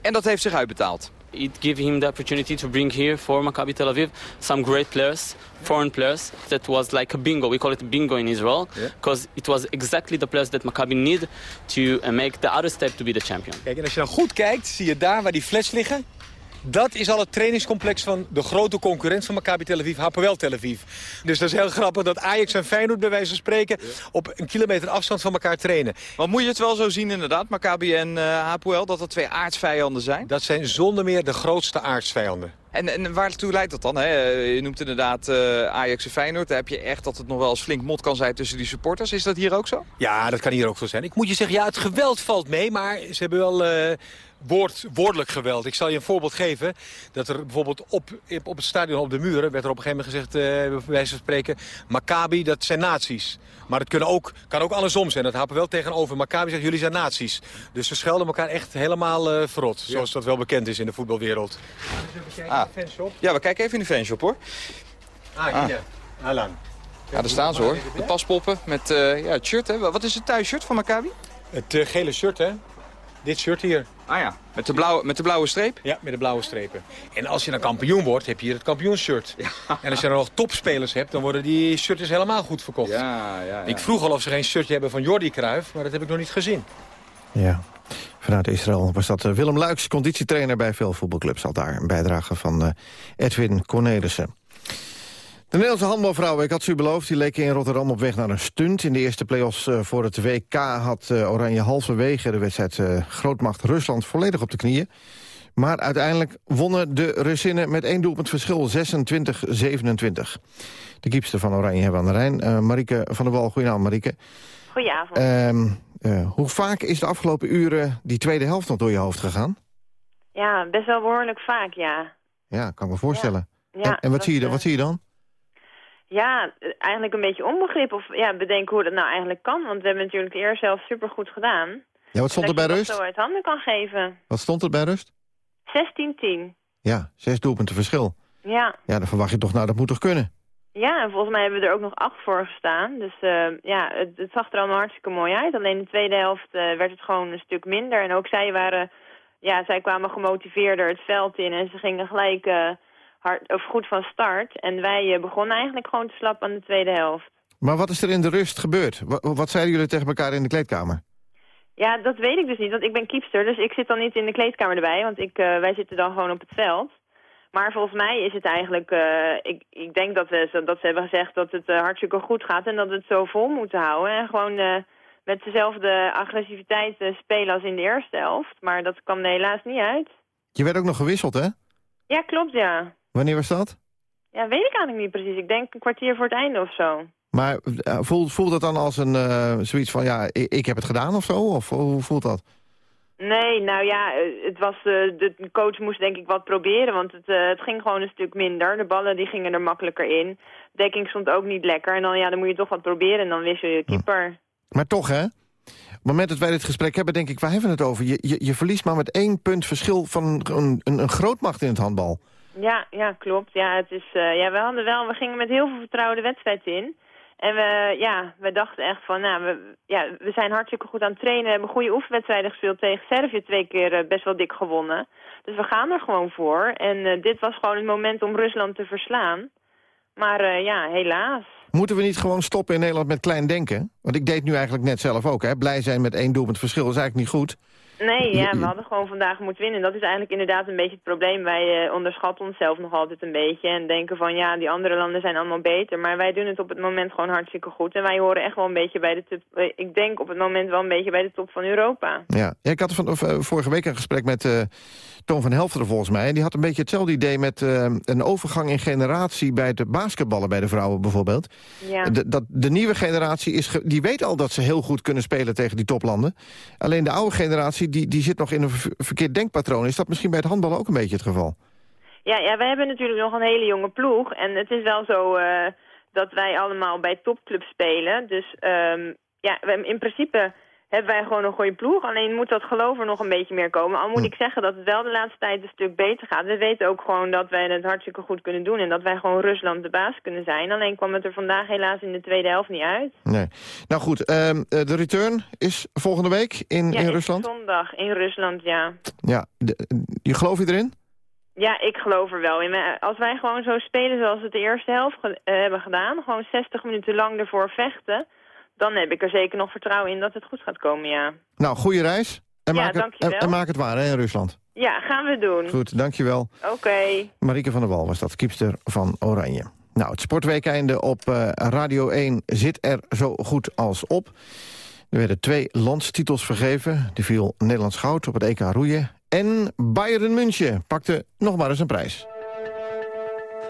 [SPEAKER 16] En dat heeft zich uitbetaald.
[SPEAKER 18] It gave him the opportunity to bring here for Maccabi Tel Aviv some great players, foreign players. That was like a bingo. We call it bingo in Israel. Because it was exactly the players that Maccabi need to uh, make the other step to be the champion.
[SPEAKER 9] Kijk, en als je dan goed kijkt, zie je daar waar die flats liggen... Dat is al het trainingscomplex van de grote concurrent van Maccabi Tel Aviv, Hapoel Tel Aviv. Dus dat is heel grappig dat Ajax en Feyenoord bij wijze van spreken op een kilometer afstand van elkaar trainen.
[SPEAKER 16] Maar moet je het wel zo zien inderdaad, Maccabi en uh, Hapoel, dat dat twee aardsvijanden zijn?
[SPEAKER 9] Dat zijn zonder meer de grootste aardsvijanden.
[SPEAKER 16] En, en waartoe leidt dat dan? Hè? Je noemt inderdaad uh, Ajax en Feyenoord. Daar heb je echt dat het nog wel eens flink mot kan zijn tussen die supporters. Is dat hier ook zo?
[SPEAKER 9] Ja, dat kan hier ook zo zijn. Ik moet je zeggen, ja, het geweld valt mee, maar ze hebben wel... Uh, woord, woordelijk geweld. Ik zal je een voorbeeld geven. Dat er bijvoorbeeld op, op het stadion op de muren... werd er op een gegeven moment gezegd, uh, bij wijze van spreken... Maccabi, dat zijn nazi's. Maar het kunnen ook, kan ook andersom zijn. Dat hapen wel tegenover. Maccabi zegt, jullie zijn nazi's. Dus ze schelden elkaar echt helemaal uh, verrot. Ja. Zoals dat wel bekend is in de voetbalwereld.
[SPEAKER 16] Ah. Ja, we kijken even in de fanshop, hoor.
[SPEAKER 9] Ah, hier. Ah. Alan.
[SPEAKER 16] Ja, daar staan ze, hoor. De paspoppen met uh, ja, het shirt, hè. Wat is het thuisshirt van Maccabi?
[SPEAKER 9] Het gele shirt, hè. Dit shirt hier.
[SPEAKER 16] Ah ja, met de, blauwe, met de blauwe streep?
[SPEAKER 9] Ja, met de blauwe strepen. En als je dan kampioen wordt, heb je hier het kampioensshirt. Ja. En als je dan nog topspelers hebt, dan worden die shirts helemaal goed verkocht.
[SPEAKER 16] Ja, ja, ja.
[SPEAKER 9] Ik vroeg al of ze geen shirtje hebben van Jordi Cruijff, maar dat heb ik nog niet gezien.
[SPEAKER 6] Ja. Vanuit Israël was dat Willem Luiks, conditietrainer bij veel voetbalclubs. Al daar een bijdrage van uh, Edwin Cornelissen. De Nederlandse handbalvrouw, ik had ze u beloofd, die leek in Rotterdam op weg naar een stunt. In de eerste play-offs uh, voor het WK had uh, Oranje halverwege de wedstrijd uh, grootmacht Rusland volledig op de knieën. Maar uiteindelijk wonnen de Russinnen met één doelpunt verschil 26-27. De kiepster van Oranje hebben aan de Rijn. Uh, Marieke van der Wal, goedenavond Marieke.
[SPEAKER 19] Goedenavond.
[SPEAKER 6] Uh, hoe vaak is de afgelopen uren die tweede helft nog door je hoofd gegaan?
[SPEAKER 19] Ja, best wel behoorlijk vaak, ja.
[SPEAKER 6] Ja, kan ik me voorstellen.
[SPEAKER 19] Ja. Ja,
[SPEAKER 6] en, en wat, zie je, wat zie je dan?
[SPEAKER 19] Ja, eigenlijk een beetje onbegrip of ja, bedenken hoe dat nou eigenlijk kan. Want we hebben natuurlijk de eerste helft supergoed gedaan.
[SPEAKER 6] Ja, wat stond er bij rust?
[SPEAKER 19] Dat zo uit handen kan geven.
[SPEAKER 6] Wat stond er bij rust?
[SPEAKER 19] 16-10.
[SPEAKER 6] Ja, zes doelpunten verschil.
[SPEAKER 19] Ja.
[SPEAKER 6] Ja, dan verwacht je toch, nou dat moet toch kunnen?
[SPEAKER 19] Ja, en volgens mij hebben we er ook nog acht voor gestaan. Dus uh, ja, het, het, zag er allemaal hartstikke mooi uit. Alleen in de tweede helft uh, werd het gewoon een stuk minder. En ook zij waren, ja, zij kwamen gemotiveerder het veld in. En ze gingen gelijk uh, hard, of goed van start. En wij begonnen eigenlijk gewoon te slap aan de tweede helft.
[SPEAKER 6] Maar wat is er in de rust gebeurd? Wat, wat zeiden jullie tegen elkaar in de kleedkamer?
[SPEAKER 19] Ja, dat weet ik dus niet, want ik ben keepster. Dus ik zit dan niet in de kleedkamer erbij, want ik, wij zitten dan gewoon op het veld. Maar volgens mij is het eigenlijk... Uh, ik, ik denk dat, we, dat ze hebben gezegd dat het uh, hartstikke goed gaat... en dat we het zo vol moeten houden. En gewoon met dezelfde agressiviteit spelen als in de eerste helft. Maar dat kwam er helaas niet uit.
[SPEAKER 6] Je werd ook nog gewisseld, hè?
[SPEAKER 19] Ja, klopt, ja.
[SPEAKER 6] Wanneer was dat?
[SPEAKER 19] Ja, weet ik eigenlijk niet precies. Ik denk een kwartier voor het einde of zo.
[SPEAKER 6] Maar voelt, voelt dat dan als een zoiets van... ja, ik, ik heb het gedaan of zo? Of hoe voelt dat?
[SPEAKER 19] Nee, nou ja, het was, uh, de coach moest denk ik wat proberen, want het, uh, het ging gewoon een stuk minder. De ballen die gingen er makkelijker in. Dekking stond ook niet lekker. En dan, ja, dan moet je toch wat proberen en dan wissel je keeper.
[SPEAKER 6] Maar toch, hè? Op het moment dat wij dit gesprek hebben, denk ik, waar hebben we het over? Je, je, je verliest maar met één punt verschil van een, een, een grootmacht in het handbal.
[SPEAKER 19] Ja, ja, klopt. Ja, het is, uh, ja, we hadden wel, we gingen met heel veel vertrouwen de wedstrijd in. En we, ja, we dachten echt van, nou, we, ja, we zijn hartstikke goed aan het trainen. We hebben goede oefenwedstrijden gespeeld tegen Servië. Twee keer uh, best wel dik gewonnen. Dus we gaan er gewoon voor. En uh, dit was gewoon het moment om Rusland te verslaan. Maar ja, helaas.
[SPEAKER 6] Moeten we niet gewoon stoppen in Nederland met klein denken? Want ik deed nu eigenlijk net zelf ook. Hè? Blij zijn met één doelpunt verschil is eigenlijk niet goed.
[SPEAKER 19] Nee, ja, we hadden gewoon vandaag moeten winnen. Dat is eigenlijk inderdaad een beetje het probleem. Wij eh, onderschatten onszelf nog altijd een beetje. En denken van, ja, die andere landen zijn allemaal beter. Maar wij doen het op het moment gewoon hartstikke goed. En wij horen echt wel een beetje bij de top... eh, Ik denk op het moment wel een beetje bij de top van Europa.
[SPEAKER 6] Ja, ja ik had van, eh, vorige week een gesprek met Toon van Helfteren volgens mij. En die had een beetje hetzelfde idee met een overgang in generatie... bij het basketballen bij de vrouwen bijvoorbeeld.
[SPEAKER 19] Ja.
[SPEAKER 6] De, dat, de nieuwe generatie is die weet al dat ze heel goed kunnen spelen tegen die toplanden. Alleen de oude generatie die, die zit nog in een ver- verkeerd denkpatroon. Is dat misschien bij het handballen ook een beetje het geval?
[SPEAKER 19] Ja, ja, wij hebben natuurlijk nog een hele jonge ploeg. En het is wel zo eh, dat wij allemaal bij topclubs spelen. Dus ehm, ja, we- in principe hebben wij gewoon een goede ploeg. Alleen moet dat geloof er nog een beetje meer komen. Al moet ik zeggen dat het wel de laatste tijd een stuk beter gaat. We weten ook gewoon dat wij het hartstikke goed kunnen doen. En dat wij gewoon Rusland de baas kunnen zijn. Alleen kwam het er vandaag helaas in de tweede helft niet uit.
[SPEAKER 6] Nee. Nou goed, ehm, eh, de return is volgende week in,
[SPEAKER 19] ja,
[SPEAKER 6] in Rusland.
[SPEAKER 19] zondag in Rusland, ja.
[SPEAKER 6] Ja, de- je geloof je erin?
[SPEAKER 19] Ja, ik geloof er wel in. Maar Als wij gewoon zo spelen zoals we het de eerste helft ge- eh, hebben gedaan... gewoon 60 minuten lang ervoor vechten... dan heb ik er zeker nog vertrouwen in dat het goed gaat komen, ja.
[SPEAKER 6] Nou, goede reis. En,
[SPEAKER 19] Ja,
[SPEAKER 6] maak, het, en, en maak het waar hè, in Rusland.
[SPEAKER 19] Ja, gaan we doen.
[SPEAKER 6] Goed, dankjewel.
[SPEAKER 19] Oké.
[SPEAKER 6] Marieke van der Wal was dat, kiepster van Oranje. Nou, het sportweekeinde op eh, Radio 1 zit er zo goed als op. Er werden twee landstitels vergeven. Die viel Nederlands goud op het EK roeien. En Bayern München pakte nog maar eens een prijs.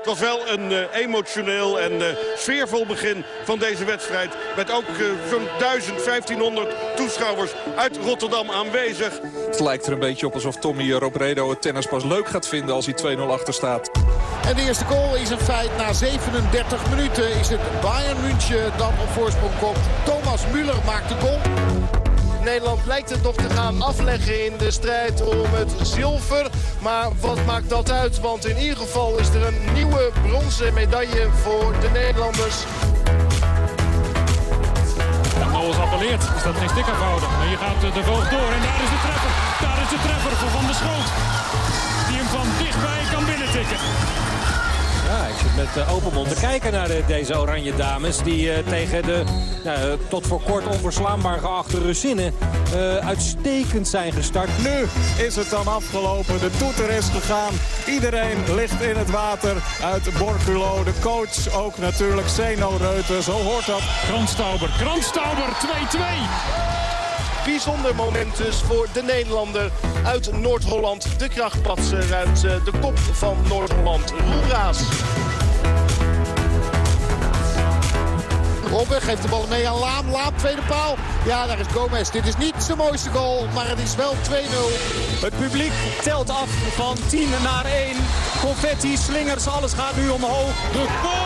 [SPEAKER 20] Het was wel een eh, emotioneel en eh, sfeervol begin van deze wedstrijd. Met ook eh, zo'n 1000, 1500 toeschouwers uit Rotterdam aanwezig.
[SPEAKER 21] Het lijkt er een beetje op alsof Tommy Robredo het tennis pas leuk gaat vinden als hij 2-0 achter staat.
[SPEAKER 22] En de eerste goal is een feit. Na 37 minuten is het Bayern München dat op voorsprong komt. Thomas Müller maakt de goal.
[SPEAKER 14] Nederland lijkt het nog te gaan afleggen in de strijd om het zilver. Maar wat maakt dat uit? Want in ieder geval is er een nieuwe bronzen medaille voor de Nederlanders.
[SPEAKER 7] Alles appelleert, is dat geen stik. Maar hier gaat de Voogd door en daar is de treffer. Daar is de treffer voor Van der Schoot. Die hem van dichtbij kan binnentikken.
[SPEAKER 23] Ja, ik zit met eh, open mond te kijken naar de- deze oranje dames... die eh, tegen de nou, eh, tot voor kort onverslaanbaar geachte Russinnen... eh, uitstekend zijn gestart.
[SPEAKER 24] Nu is het dan afgelopen. De toeter is gegaan. Iedereen ligt in het water uit Borculo. De coach ook natuurlijk. Zeno Reuten. Zo hoort dat.
[SPEAKER 7] Kranstauber, Kranstauber 2-2.
[SPEAKER 14] Bijzonder moment dus voor de Nederlander uit Noord-Holland. De krachtpatser uit eh, de kop van Noord-Holland. Roelraas.
[SPEAKER 22] Robben geeft de bal mee aan Laam. Laam, tweede paal. Ja, daar is Gomez. Dit is niet zijn mooiste goal, maar het is wel 2-0.
[SPEAKER 23] Het publiek telt af van 10 naar 1. Confetti, slingers, alles gaat nu omhoog.
[SPEAKER 7] De goal,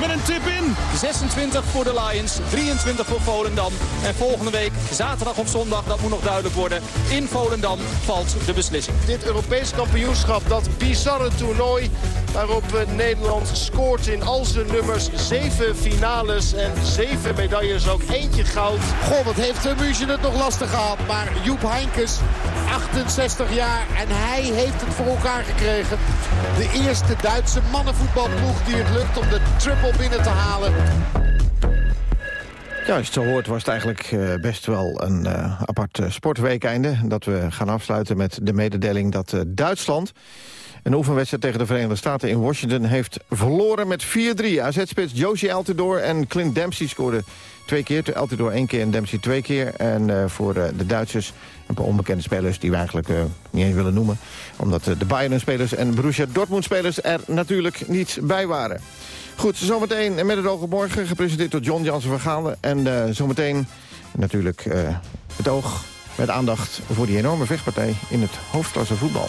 [SPEAKER 7] met een tip in.
[SPEAKER 23] 26 voor de Lions, 23 voor Volendam. En volgende week, zaterdag of zondag, dat moet nog duidelijk worden. In Volendam valt de beslissing.
[SPEAKER 14] Dit Europees kampioenschap, dat bizarre toernooi... waarop eh, Nederland scoort in al zijn nummers. Zeven finales en zeven medailles, ook eentje goud.
[SPEAKER 22] Goh, wat heeft München het nog lastig gehad. Maar Joep Heinkes, 68 jaar en hij heeft het voor elkaar gekregen. De eerste Duitse mannenvoetbalploeg die het lukt om de triple binnen te halen.
[SPEAKER 6] Het zo hoort was het eigenlijk eh, best wel een eh, apart eh, sportweekeinde. Dat we gaan afsluiten met de mededeling dat Duitsland... een oefenwedstrijd tegen de Verenigde Staten in Washington... heeft verloren met 4-3. AZ-spits Josie Altidore en Clint Dempsey scoorden twee keer. Altidore één keer en Dempsey twee keer. En voor de Duitsers een paar onbekende spelers... die we eigenlijk eh, niet eens willen noemen. Omdat eh, de Bayern-spelers en Borussia Dortmund-spelers... er natuurlijk niet bij waren. Goed, zometeen met het oog op morgen, gepresenteerd door John Jansen van Gaalen. En eh, zometeen natuurlijk het oog met aandacht voor die enorme vechtpartij in het hoofdklasse voetbal.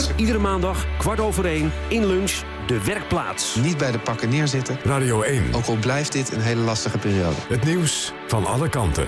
[SPEAKER 25] Luister iedere maandag, kwart over één, in lunch, de werkplaats.
[SPEAKER 26] Niet bij de pakken neerzitten.
[SPEAKER 27] Radio 1.
[SPEAKER 26] Ook al blijft dit een hele lastige periode.
[SPEAKER 27] Het nieuws van alle kanten.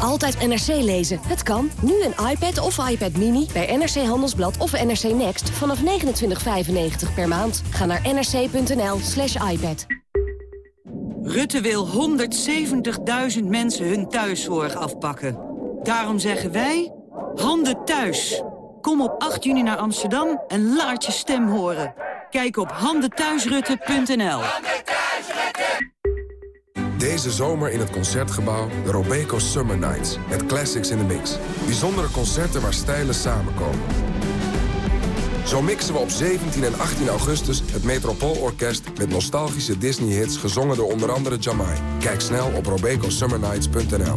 [SPEAKER 28] Altijd NRC lezen. Het kan. Nu een iPad of iPad Mini bij NRC Handelsblad of NRC Next vanaf 29,95 per maand. Ga naar nrc.nl slash iPad.
[SPEAKER 29] Rutte wil 170.000 mensen hun thuiszorg afpakken. Daarom zeggen wij, handen thuis. Kom op 8 juni naar Amsterdam en laat je stem horen. Kijk op handenthuisrutte.nl.
[SPEAKER 30] Deze zomer in het Concertgebouw de Robeco Summer Nights. Met classics in the mix. Bijzondere concerten waar stijlen samenkomen. Zo mixen we op 17 en 18 augustus het Metropoolorkest... met nostalgische Disney-hits gezongen door onder andere Jamai. Kijk snel op robecosummernights.nl.